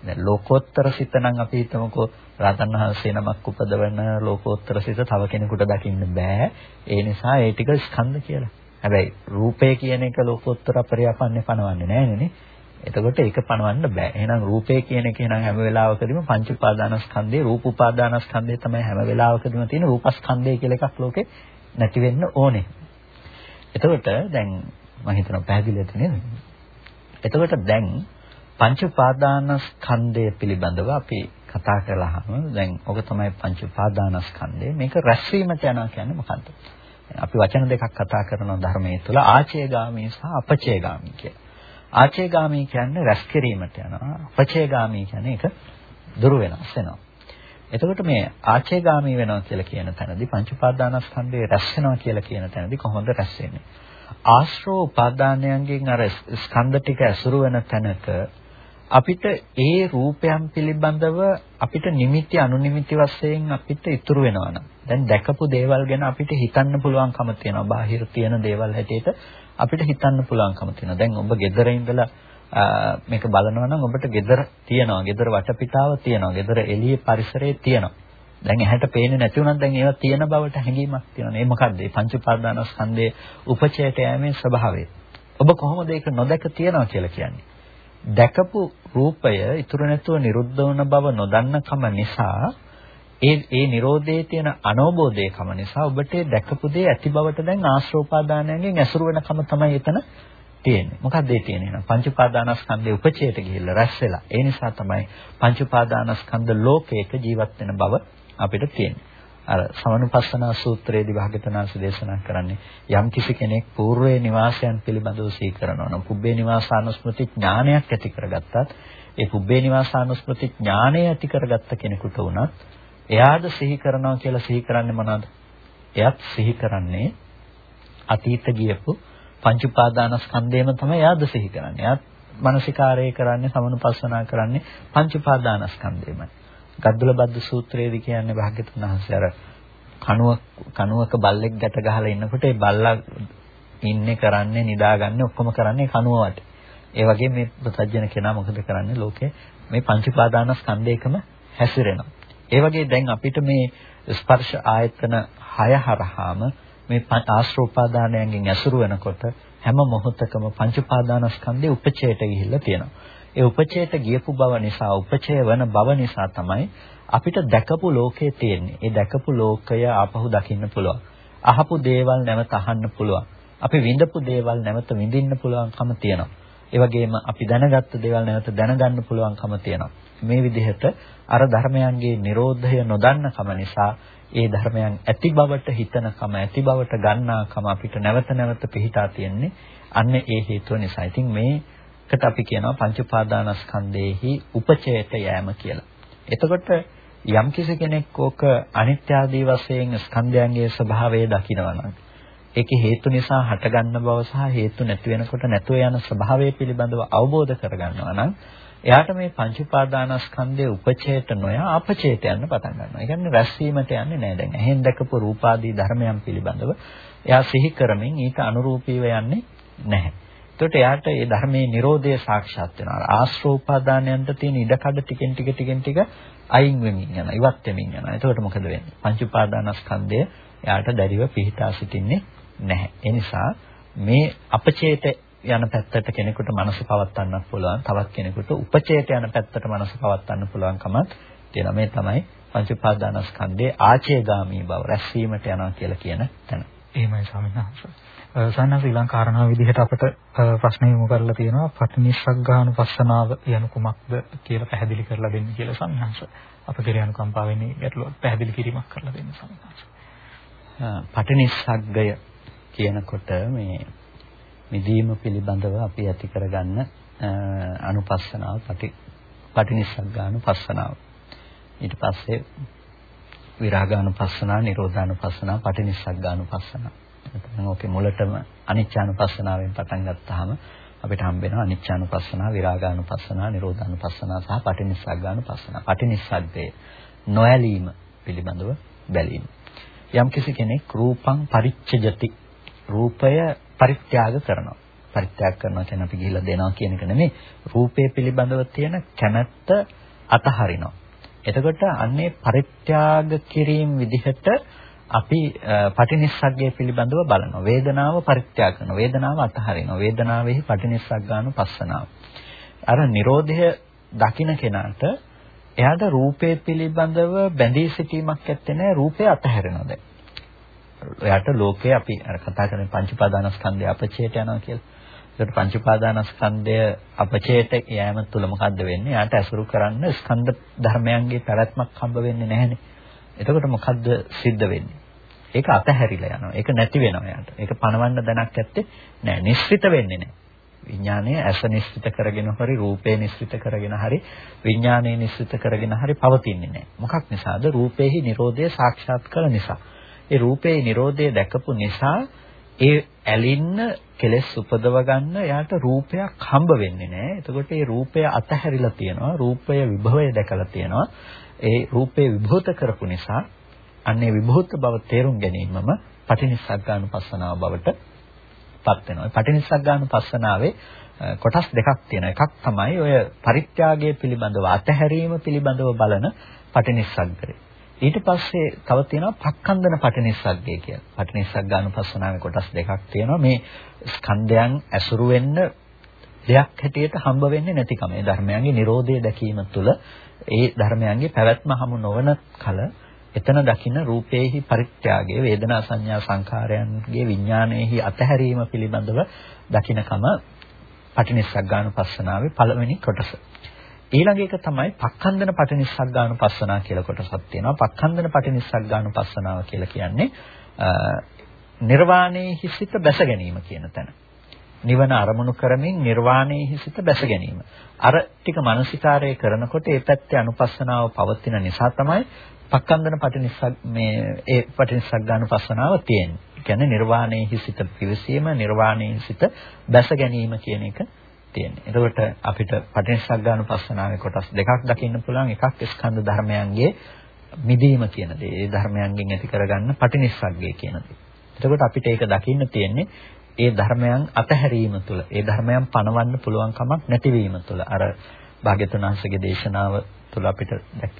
දැන් ලෝකෝත්තර සිත නම් අපි හිතමුකෝ රාතන් වහන්සේ නමක් උපදවන ලෝකෝත්තර සිත තව කෙනෙකුට දකින්න බෑ. ඒ නිසා ඒ ටික ස්කන්ධ කියලා. හැබැයි රූපය කියන එක ලෝකෝත්තර පරියාපන්නේ පනවන්නේ නෑනේ නේ. එතකොට ඒක පණවන්න බෑ. එහෙනම් රූපය කියන එක එහෙනම් හැම වෙලාවකදීම පංච උපාදානස්කන්ධේ රූප උපාදානස්කන්ධේ තමයි හැම වෙලාවකදීම තියෙන රූපස්කන්ධය කියලා එකක් ලෝකේ නැති වෙන්න ඕනේ. එතකොට දැන් මම හිතනවා පැහැදිලිද නේද? එතකොට දැන් පංච උපාදානස්කන්ධය පිළිබඳව අපි කතා කළාම දැන් ඔක තමයි පංච උපාදානස්කන්ධය. මේක රැස්වීමට යනවා කියන්නේ මොකද්ද? අපි වචන දෙකක් කතා කරන ධර්මයේ තුල ආචේගාමී සහ අපචේගාමී කියලා. ආචේගාමී කියන්නේ රැස් කිරීමට යනවා. අපචේගාමී කියන්නේ ඒක දුර වෙනස් වෙනවා. එතකොට මේ ආචේගාමී වෙනවා කියලා කියන තැනදී පංච උපාදානස්කන්ධේ රැස් වෙනවා කියලා කියන තැනදී කොහොමද රැස් වෙන්නේ? ආශ්‍රව උපාදානයන්ගෙන් අර ස්කන්ධ ටික ඇසුරු වෙන තැනක අපිට ඒ රූපයන් පිළිබඳව අපිට නිමිති අනුනිමිති වශයෙන් අපිට ඉතුරු වෙනවා නම් දැන් දැකපු දේවල් ගැන අපිට හිතන්න පුළුවන්කම තියෙනවා බාහිර තියෙන දේවල් හැටියට අපිට හිතන්න පුළුවන්කම තියෙනවා දැන් ඔබ ගෙදර ඉඳලා මේක බලනවා නම් ඔබට ගෙදර තියෙනවා ගෙදර වටපිටාව තියෙනවා ගෙදර එළියේ පරිසරයේ තියෙනවා දැන් ඇහැට පේන්නේ නැති වුණත් දැන් ඒවා තියෙන බවට හැඟීමක් තියෙනවා. ඒ මොකද්ද? මේ පංච උපාදානස්කන්ධයේ උපචයයට යෑමේ ස්වභාවය. ඔබ කොහොමද ඒක නොදැක තියනවා කියලා කියන්නේ? දැකපු රූපය ඉතුරු නැතුව නිරුද්ධ වන බව නොදන්නකම නිසා ඒ ඒ Nirodhe තියෙන අනෝබෝධයකම නිසා ඔබට දැකපු දේ ඇති බවට දැන් ආශ්‍රෝපාදානයෙන් ඇසුරු වෙනකම තමයි එතන තියෙන්නේ. මොකක්ද ඒ තියෙන්නේ? පංච උපාදානස්කන්ධයේ උපචේත ගිහිල්ලා රැස් වෙලා. ඒ නිසා තමයි පංච උපාදානස්කන්ධ ලෝකයක ජීවත් වෙන බව අපිට තියෙන්නේ. අර සමනුපස්සනා සූත්‍රයේදී භාග්‍යවතුනාංශ දේශනා කරන්නේ යම් කිසි කෙනෙක් పూర్වයේ නිවාසයන් පිළිබඳව සිහි කරනවා නම් පුබ්බේ නිවාසානුස්මෘති ඥානයක් ඇති කරගත්තත් ඒ පුබ්බේ නිවාසානුස්මෘති ඥානය ඇති කරගත්ත කෙනෙකුට උනත් එයාද සිහි කරනවා කියලා සිහි කරන්නේ මොනවද? එයත් සිහි කරන්නේ අතීත ගියපු පංච උපාදානස්කන්ධයම තමයි එයාද සිහි කරන්නේ. එයාත් මානසිකාරය කරන්නේ සමනුපස්සනා කරන්නේ පංච උපාදානස්කන්ධයමයි. ගද්දුල බද්ද සූත්‍රයේදී කියන්නේ භාග්‍යතුන් වහන්සේ අර කණුව කණුවක බල්ලෙක් ගැට ගහලා ඉන්නකොට ඒ බල්ලා ඉන්නේ කරන්නේ නිදාගන්නේ ඔක්කොම කරන්නේ කණුව වට. ඒ වගේ මේ ප්‍රත්‍යජන කෙනා මොකද කරන්නේ ලෝකේ මේ පංච උපාදානස්කන්ධයකම හැසිරෙනවා. ඒ වගේ දැන් අපිට මේ ස්පර්ශ ආයතන 6 හරහාම මේ ආශ්‍රෝපාදානයන්ගෙන් ඇසුරු වෙනකොට හැම මොහොතකම පංච උපාදානස්කන්ධේ උපචේට ගිහිල්ලා තියෙනවා. ඒ උපචේත ගියපු බව නිසා උපචය වන බව නිසා තමයි අපිට දැකපු ලෝකයේ තියෙන්නේ. ඒ දැකපු ලෝකය ආපහු දකින්න පුළුවන්. අහපු දේවල් නැවත අහන්න පුළුවන්. අපි විඳපු දේවල් නැවත විඳින්න පුළුවන්කම තියෙනවා. ඒ වගේම අපි දැනගත්තු දේවල් නැවත දැනගන්න පුළුවන්කම තියෙනවා. මේ විදිහට අර ධර්මයන්ගේ Nirodhaය නොදන්නකම නිසා ඒ ධර්මයන් ඇති බවට හිතනකම ඇති බවට ගන්නාකම අපිට නැවත නැවත පිහිටා තියෙන්නේ අන්න ඒ හේතුව නිසා. ඉතින් මේ එකට අපි කියනවා පංච උපාදානස්කන්ධයේහි උපචයයට යෑම කියලා. එතකොට යම් කිසි කෙනෙක් ඕක අනිත්‍ය ආදී වශයෙන් ස්කන්ධයන්ගේ ස්වභාවය දකිනවා නම් ඒකේ හේතු නිසා හටගන්න බව සහ හේතු නැති වෙනකොට නැතුව යන ස්වභාවය පිළිබඳව අවබෝධ කරගන්නවා නම් එයාට මේ පංච උපාදානස්කන්ධයේ උපචේත නොයා අපචේත යන්න පටන් ගන්නවා. ඒ කියන්නේ රැස්වීමට යන්නේ නැහැ දැන්. එහෙන් දැකපු රූපාදී ධර්මයන් පිළිබඳව එයා සිහි කරමින් ඊට අනුරූපීව යන්නේ නැහැ. එතකොට එයාට ඒ ධර්මයේ Nirodha සාක්ෂාත් වෙනවා. ආශ්‍රෝපාදානයන්ට තියෙන ඉඩකඩ ටිකෙන් ටික ටිකෙන් ටික අයින් වෙමින් යනවා. ඉවත් වෙමින් යනවා. එතකොට මොකද වෙන්නේ? පංච උපාදානස්කන්ධය එයාට දැඩිව පිහිටා සිටින්නේ නැහැ. ඒ නිසා මේ අපචේත යන පැත්තට කෙනෙකුට මනස පවත්වන්නත් පුළුවන්. තවත් කෙනෙකුට උපචේත යන පැත්තට මනස පවත්වන්න පුළුවන්කමක් තියෙනවා. මේ තමයි පංච උපාදානස්කන්ධයේ ආචේගාමී බව රැස්වීමට යනවා කියලා කියන තැන. එහෙමයි ස්වාමීන් වහන්සේ. සන්නස කාරණාව විදිහට අපට ප්‍රශ්න යොමු කරලා තියෙනවා පටිනිස්සග්ගානුපස්සනාව යනු කුමක්ද කියලා පැහැදිලි කරලා දෙන්න කියලා සම්හංශ. අප කෙරේ අනුකම්පා වෙන්නේ ගැටලුව පැහැදිලි කිරීමක් කරලා දෙන්න සම්හංශ. පටිනිස්සග්ගය කියනකොට මේ මිදීම පිළිබඳව අපි ඇති කරගන්න අනුපස්සනාව පටි පටිනිස්සග්ගානුපස්සනාව. ඊට පස්සේ විරාගානුපස්සනාව, නිරෝධානුපස්සනාව, පටිනිස්සග්ගානුපස්සනාව. එතන ඕකේ මුලටම අනිච්චානුපස්සනාවෙන් පටන් ගත්තාම අපිට හම්බ වෙනවා අනිච්චානුපස්සනාව, විරාගානුපස්සනාව, නිරෝධානුපස්සනාව සහ පටිනිස්සග්ගානුපස්සනාව. පටිනිස්සග්ගය නොඇලීම පිළිබඳව බැලීම. යම්කිසි කෙනෙක් රූපං පරිච්ඡජති රූපය පරිත්‍යාග කරනවා. පරිත්‍යාග කරනවා කියන්නේ අපි ගිහිල්ලා දෙනවා කියන එක නෙමෙයි. රූපය පිළිබඳව තියෙන කැමැත්ත අතහරිනවා. එතකොට අන්නේ පරිත්‍යාග කිරීම විදිහට අපි පටිනිස්සග්ගය පිළිබඳව බලනවා. වේදනාව පරිත්‍යාග කරනවා. වේදනාව අතහරිනවා. වේදනාවෙහි පටිනිස්සග්ගානුපස්සනාව. අර Nirodha දකින්න කෙනාට එයාට රූපේ පිළිබඳව බැඳී සිටීමක් ඇත්තේ නැහැ. රූපය අතහැරෙනවා දැන්. එයාට ලෝකේ අපි අර කතා කරන්නේ පංච උපාදානස්කන්ධය අපචේත යනවා කියලා. ඒකට පංච උපාදානස්කන්ධය අපචේත යෑම තුළ මොකද්ද වෙන්නේ? එයාට ඇසුරු කරන්න ස්කන්ධ ධර්මයන්ගේ පැවැත්මක් හම්බ වෙන්නේ නැහැනේ. එතකොට මොකද්ද සිද්ධ වෙන්නේ? ඒක අතහැරිලා යනවා. ඒක නැති වෙනවා යාට. ඒක පණවන්න දැනක් ඇත්තේ නැහැ. නිශ්චිත වෙන්නේ නැහැ. විඥානය ඇස නිශ්චිත කරගෙන හරි රූපේ නිශ්චිත කරගෙන හරි විඥානය නිශ්චිත කරගෙන හරි පවතින්නේ නැහැ. මොකක් නිසාද? රූපේහි Nirodha සාක්ෂාත් කළ නිසා. ඒ රූපේ Nirodha දැකපු නිසා ඒ ඇලින්න කෙලස් උපදව ගන්න එයාට රූපයක් හම්බ වෙන්නේ නැහැ. එතකොට ඒ රූපය අතහැරිලා තියෙනවා. රූපය විභවය දැකලා තියෙනවා. ඒ රූපේ විභූත කරපු නිසා අන්නේ විභූත බව තේරුම් ගැනීමම පටිනිස්සග්ගානුපස්සනාව බවට පත් වෙනවා. පටිනිස්සග්ගානුපස්සනාවේ කොටස් දෙකක් තියෙනවා. එකක් තමයි ඔය පරිත්‍යාගය පිළිබඳව අතහැරීම පිළිබඳව බලන පටිනිස්සග්ගය. ඊට පස්සේ තව තියෙනවා පක්ඛන්දන පටිනිස්සග්ගය කියලා. පටිනිස්සග්ගානුපස්සනාවේ කොටස් දෙකක් තියෙනවා. මේ ස්කන්ධයන් ඇසුරු වෙන්න දෙයක් හැටියට හම්බ වෙන්නේ නැතිකම. ඒ ධර්මයන්ගේ Nirodhe දැකීම තුළ ඒ ධර්මයන්ගේ පැවැත්ම හමු නොවන කල එතන දකින්න රූපේහි පරිත්‍යාගය වේදනා සංඥා සංඛාරයන්ගේ විඥානයේහි අතහැරීම පිළිබඳව දකින්නකම පටිනිස්සග්ගානුපස්සනාවේ පළවෙනි කොටස. ඊළඟ එක තමයි පක්ඛන්දන පටිනිස්සග්ගානුපස්සනා කියලා කොටසක් තියෙනවා. පක්ඛන්දන පටිනිස්සග්ගානුපස්සනාව කියලා කියන්නේ නිර්වාණයෙහි සිට බැස ගැනීම කියන තැන. නිවන අරමුණු කරමින් නිර්වාණයෙහි සිට බැස ගැනීම. අර ටික මානසිකාරය කරනකොට ඒ පැත්තේ අනුපස්සනාව පවතින නිසා තමයි පක්ඛන්දන පටිනිස්සග් මේ ඒ පටිනිස්සග්ගානුපස්සනාව තියෙන්නේ. ඒ කියන්නේ නිර්වාණයෙහි සිත පිවිසීම, නිර්වාණයෙහි සිත බැස ගැනීම කියන එක තියෙන්නේ. එතකොට අපිට පටිනිස්සග්ගානුපස්සනාවේ කොටස් දෙකක් දකින්න පුළුවන්. එකක් ස්කන්ධ ධර්මයන්ගේ මිදීම කියන දේ. ඒ ධර්මයන්ගෙන් ඇති කරගන්න පටිනිස්සග්ගය කියන දේ. එතකොට අපිට ඒක දකින්න තියෙන්නේ ඒ ධර්මයන් අතහැරීම තුළ ඒ ධර්මයන් පණවන්න පුළුවන් කමක් නැතිවීම තුළ අර භාග්‍යතුන් වහන්සේගේ දේශනාව තුළ අපිට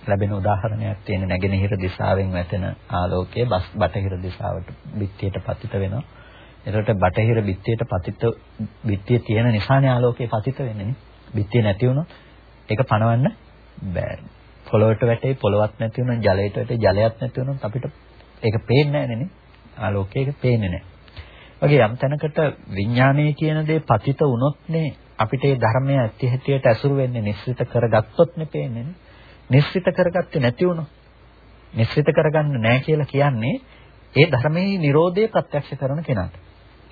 ලැබෙන උදාහරණයක් තියෙන නැගෙනහිර දිශාවෙන් වැටෙන ආලෝකය බටහිර දිශාවට බිත්තියට පතිත වෙනවා. එතකොට බටහිර බිත්තියට පතිත බිත්තිය තියෙන නිසානේ ආලෝකය පතිත වෙන්නේ නේ. බිත්තිය නැති වුණොත් ඒක පණවන්න බෑ. පොළොවට වැටේ පොළොවක් නැති වුණොත් ජලයට වැටේ ජලයක් නැති වුණොත් අපිට ඒක පේන්නේ නැහැ නේ. ආලෝකය ඒක පේන්නේ නැහැ. වගේ යම් තැනකට විඥානය කියන දේ පතිත වුණොත්නේ අපිට මේ ධර්මය ඇති හැටියට ඇසුරු වෙන්නේ නිස්සිත කරගත්තොත් නෙපේන්නේ නේ. නිස්සිත කරගත්තේ නැති වුණොත් නිස්සිත කරගන්න නැහැ කියලා කියන්නේ ඒ ධර්මයේ Nirodhe ප්‍රත්‍යක්ෂ කරන කෙනාට.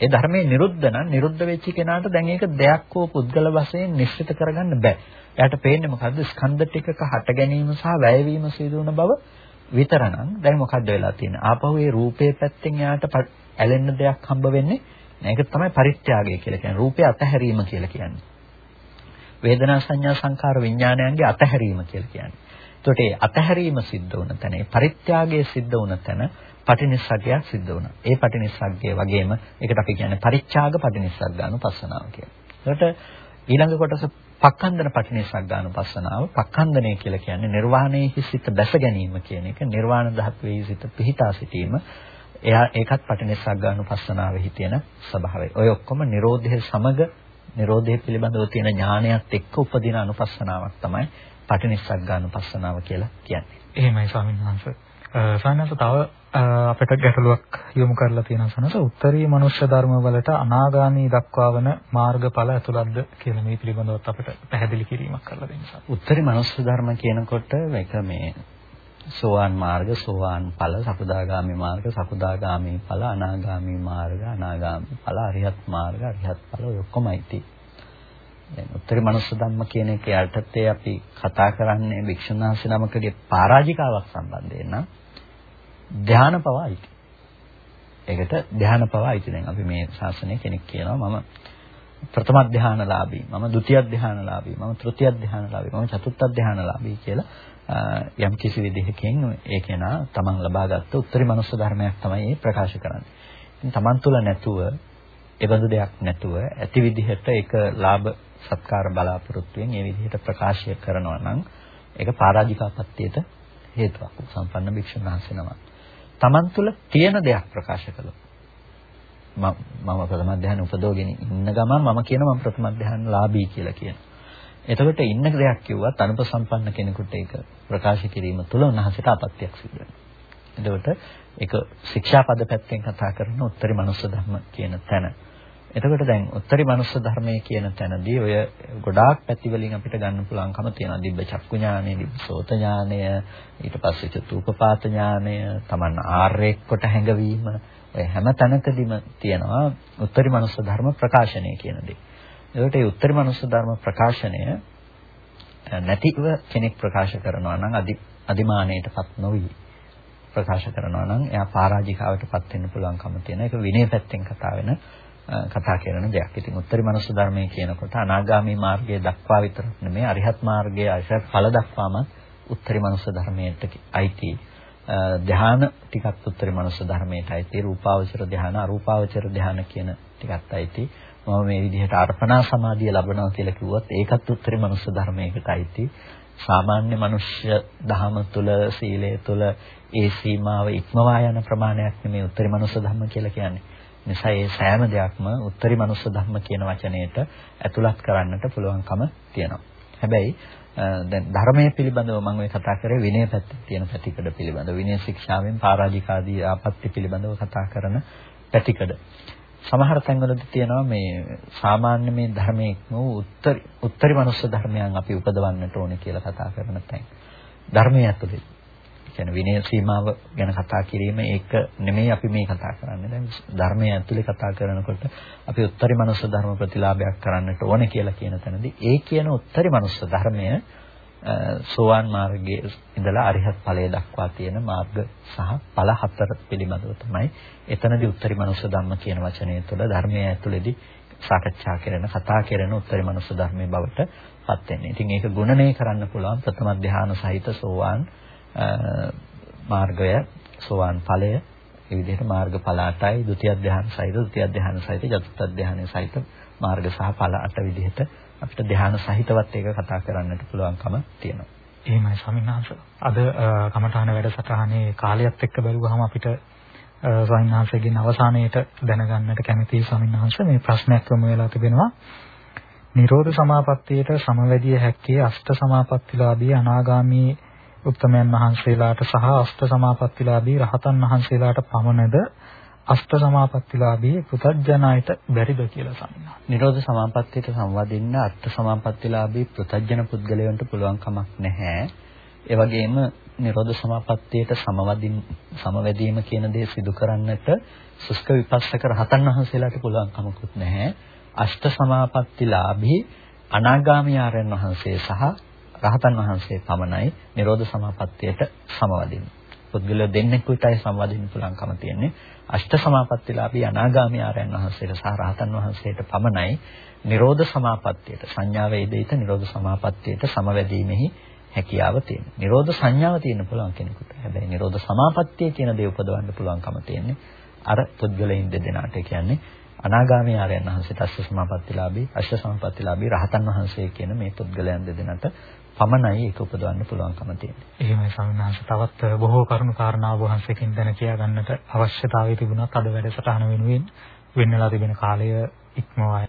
ඒ ධර්මයේ නිරුද්ධ නම් නිරුද්ධ වෙච්ච කෙනාට දැන් ඒක දෙයක් හෝ පුද්ගල වශයෙන් නිශ්චිත කරගන්න බෑ. එයාට පේන්නේ මොකද්ද? ස්කන්ධ ටිකක හට ගැනීම සහ වැයවීම සිදු වන බව විතරනම් දැන් මොකද්ද වෙලා තියෙන්නේ? ආපහු ඒ රූපේ පැත්තෙන් එයාට ඇලෙන්න දෙයක් හම්බ වෙන්නේ මේක තමයි පරිත්‍යාගය කියලා කියන්නේ. රූපය අතහැරීම කියලා කියන්නේ. වේදනා සංඥා සංකාර විඥානයන්ගේ අතහැරීම කියලා කියන්නේ. එතකොට ඒ අතහැරීම සිද්ධ වුණ තැන, ඒ පරිත්‍යාගය සිද්ධ වුණ තැන පටිනිස්සග්ගයක් සිද්ධ වුණා. ඒ පටිනිස්සග්ගය වගේම ඒකට අපි කියන්නේ පරිත්‍යාග පටිනිස්සග්ගානුපස්සනාව කියලා. එතකොට ඊළඟ කොටස පක්ඛන්දන පටිනිස්සග්ගානුපස්සනාව. පක්ඛන්දනය කියලා කියන්නේ නිර්වාණයේ සිත බැස ගැනීම කියන එක. නිර්වාණ ධාතුවේ සිත පිහිටා සිටීම. එයා ඒකත් පටිනිස්සග්ගානුපස්සනාවේ තියෙන ස්වභාවය. ඔය ඔක්කොම Nirodhe සමග Nirodhe පිළිබඳව තියෙන ඥානයත් එක්ක උපදින අනුපස්සනාවක් තමයි පටිනිස්සග්ගානුපස්සනාව කියලා කියන්නේ. එහෙමයි ස්වාමීන් වහන්සේ. සානස තව අපිට ගැටලුවක් යොමු කරලා තියෙනවා සනස උත්තරී මනුෂ්‍ය ධර්ම වලට අනාගාමී දක්වාවන මාර්ගඵල ඇතුළත්ද කියලා මේ පිළිබඳව අපිට පැහැදිලි කිරීමක් කරලා දෙන්න. උත්තරී මනුෂ්‍ය ධර්ම කියනකොට මේක මේ සෝවාන් මාර්ග, සෝවාන් ඵල, සකුදාගාමි මාර්ග, සකුදාගාමි ඵල, අනාගාමි මාර්ග, අනාගාමි ඵල, අරිහත් මාර්ග, අරිහත් ඵල ඔය ඔක්කොමයි තියෙන්නේ. දැන් උත්තරී මනුෂ්‍ය ධර්ම කියන එක යටතේ අපි කතා කරන්නේ වික්ෂුන් වහන්සේ නමකගේ පරාජිකාවක් සම්බන්ධයෙන් නම් ධාන පවා අයිති. ඒකට ධාන පවා අයිති. දැන් අපි මේ ශාසනය කෙනෙක් කියනවා මම ප්‍රථම ධානලාභී, මම ဒုတိ ය ධානලාභී, මම තෘතිය ධානලාභී, මම චතුර්ථ ධානලාභී කියලා යම් කිසි විදිහකින් ඒ කෙනා තමන් ලබාගත්ත උත්තරී මනුස්ස ධර්මයක් තමයි ප්‍රකාශ කරන්නේ. ඉතින් තමන් තුල නැතුව, එබඳු දෙයක් නැතුව ඇති විදිහට ඒක ලාභ සත්කාර බලාපොරොත්තුෙන් ඒ විදිහට ප්‍රකාශය කරනවා නම් ඒක පරාජිකාපත්තියට හේතුවක්. සම්පන්න භික්ෂුන් වහන්සේ නමක්. Taman තුල තියෙන දෙයක් ප්‍රකාශ කළොත් මම මම ප්‍රථම ධ්‍යාන උපදවගෙන ඉන්න ගමන් මම කියනවා මම ප්‍රථම ධ්‍යාන ලාභී කියලා කියනවා. එතකොට ඉන්න දෙයක් කිව්වත් අනුපසම්පන්න කෙනෙකුට ඒක ප්‍රකාශ කිරීම තුළ උන්වහන්සේට අපත්‍යක් සිදු වෙනවා. එතකොට ඒක ශික්ෂාපද පැත්තෙන් කතා කරන උත්තරී මනුස්ස ධර්ම කියන තැන. එතකොට දැන් උත්තරී මනුස්ස ධර්මයේ කියන තැනදී ඔය ගොඩාක් පැති වලින් අපිට ගන්න පුළුවන්කම තියෙනවා. දිබ්බ චක්කු ඥානය, දිබ්බ සෝත ඥානය, ඊට පස්සේ චතුූපපාත ඥානය, Taman ආර්යෙක් කොට හැඟවීම, ඔය හැම තැනකදීම තියෙනවා උත්තරී මනුස්ස ධර්ම ප්‍රකාශනය කියන දේ. ඒකට මේ උත්තරී මනුස්ස ධර්ම ප්‍රකාශනය නැතිව කෙනෙක් ප්‍රකාශ කරනවා නම් අදි අදිමානයටපත් නොවි ප්‍රකාශ කරනවා නම් එයා පරාජිකාවටපත් වෙන්න පුළුවන්කම තියෙන එක විනය පැත්තෙන් කතා වෙන කතා කරන දෙයක්. ඉතින් උත්තරී මනුස්ස ධර්මයේ කියනකොට අනාගාමී මාර්ගයේ දක්වා විතරක් නෙමෙයි අරිහත් මාර්ගයේ අරිහත් ඵල දක්වාම උත්තරී මනුස්ස ධර්මයට අයිති. ධ්‍යාන ටිකක් උත්තරී මනුස්ස ධර්මයට අයිති. රූපාවචර ධ්‍යාන, අරූපාවචර ධ්‍යාන කියන ටිකත් අයිති. මම මේ විදිහට අර්පණා සමාධිය ලබනවා කියලා කිව්වොත් ඒකත් උත්තරී මනුස්ස ධර්මයකට අයිති. සාමාන්‍ය මනුෂ්‍ය දහම තුල සීලය තුල ඒ සීමාව ඉක්මවා යන ප්‍රමාණයක් නෙමෙයි උත්තරී මනුස්ස ධර්ම කියලා කියන්නේ. නිසා මේ සෑම දෙයක්ම උත්තරී මනුස්ස ධර්ම කියන වචනයට ඇතුළත් කරන්නට පුළුවන්කම තියෙනවා. හැබැයි දැන් ධර්මයේ පිළිබඳව මම ඔය කතා කරේ විනය පැත්තේ තියෙන පැතිකඩ පිළිබඳව විනය ශික්ෂාවෙන් පරාජිකාදී ආපත්‍ය පිළිබඳව කතා කරන පැතිකඩ. සමහර තැන්වලදී තියෙනවා මේ සාමාන්‍ය මේ ධර්මයේ උත්තරී උත්තරී මනුස්ස ධර්මයන් අපි උපදවන්නට ඕනේ කියලා කතා කරන තැන්. ධර්මයේ ඇතුළේ කියන්නේ විනය සීමාව ගැන කතා කිරීම ඒක නෙමෙයි අපි මේ කතා කරන්නේ. දැන් ධර්මයේ ඇතුලේ කතා කරනකොට අපි උත්තරී මනුස්ස ධර්ම ප්‍රතිලාභයක් කරන්නට ඕනේ කියලා කියන තැනදී ඒ කියන උත්තරී මනුස්ස ධර්මය සෝවාන් මාර්ගයේ ඉඳලා අරිහත් ඵලය දක්වා තියෙන මාර්ග සහ ඵල හතර පිළිබඳව තමයි එතනදී උත්තරී මනුස්ස ධම්ම කියන වචනය තුළ ධර්මයේ ඇතුළේදී සාකච්ඡා කරන කතා කරන උත්තරී මනුස්ස ධර්මයේ බවට පත් වෙන්නේ. ඉතින් ඒක ගුණණය කරන්න පුළුවන් ප්‍රථම ධ්‍යාන සහිත සෝවාන් මාර්ගය සෝවාන් ඵලය ඒ විදිහට මාර්ග ඵල 8යි ဒုတိ ය ධ්‍යාන සහිත ဒုတိ ය ධ්‍යාන සහිත චතුර්ථ ධ්‍යාන සහිත මාර්ග සහ ඵල 8 විදිහට අපිට ධ්‍යාන සහිතවත් ඒක කතා කරන්නට පුළුවන්කම තියෙනවා. එහෙමයි ස්වාමීන් වහන්සේ. අද කමඨාන වැඩසටහනේ කාලයත් එක්ක බැලුවහම අපිට ස්වාමීන් වහන්සේගෙන් අවසානයේට දැනගන්නට කැමතියි ස්වාමීන් වහන්සේ මේ ප්‍රශ්නයක් වමු වෙලා තිබෙනවා. නිරෝධ සමාපත්තියට සමවැදිය හැක්කේ අෂ්ට සමාපත්තිලාභී අනාගාමී උත්තමයන් වහන්සේලාට සහ අෂ්ට සමාපත්තිලාභී රහතන් වහන්සේලාට පමණද අෂ්ට සමාපත්තිලාභී පෘතජ්ජනයිට බැරිද කියලා සම්මා. නිරෝධ සමාපත්තියට සම්වදින්න අෂ්ට සමාපත්තිලාභී පෘතජ්ජන පුද්ගලයන්ට පුළුවන් කමක් නැහැ. ඒ වගේම නිරෝධ සමාපත්තියට සමවදින් සමවැදීම කියන දේ සිදු කරන්නට සුස්ක විපස්සක රහතන් වහන්සේලාට පුළුවන් කමකුත් නැහැ. අෂ්ට සමාපත්තිලාභී අනාගාමී ආරයන් වහන්සේ සහ රහතන් වහන්සේ පමණයි නිරෝධ සමාපත්තියට සමවදින්නේ. පුද්ගලයෝ දෙන්නෙකුටයි සංවාදින්න පුළුවන්කම තියෙන්නේ. අෂ්ට සමාපත්තිලාභී අනාගාමී ආරයන් වහන්සේට සහ රහතන් වහන්සේට පමණයි නිරෝධ සමාපත්තියට සංඥා වේදිත නිරෝධ සමාපත්තියට සමවැදීමෙහි හැකියාව තියෙනවා. නිරෝධ සංඥාව තියෙන්න පුළුවන් කෙනෙකුට. හැබැයි නිරෝධ සමාපත්තිය කියන දේ උපදවන්න පුළුවන්කම තියෙන්නේ අර පුද්ගලයන් දෙදෙනාට කියන්නේ අනාගාමී ආර්යයන් වහන්සේට අෂ්ට සමාපත්තිලාභී අෂ්ට සමාපත්තිලාභී රහතන් වහන්සේ කියන මේ පුද්ගලයන් දෙදෙනාට පමණයි ඒක උපදවන්න පුළුවන්කම තියෙන්නේ. එහෙමයි ස්වාමීන් වහන්සේ. තවත් බොහෝ කරුණු කාරණා වහන්සේකින් දැන කියා ගන්නට අවශ්‍යතාවය තිබුණත් අද වැඩසටහන වෙනුවෙන් වෙන්නලා තිබෙන කාලය ඉක්මවා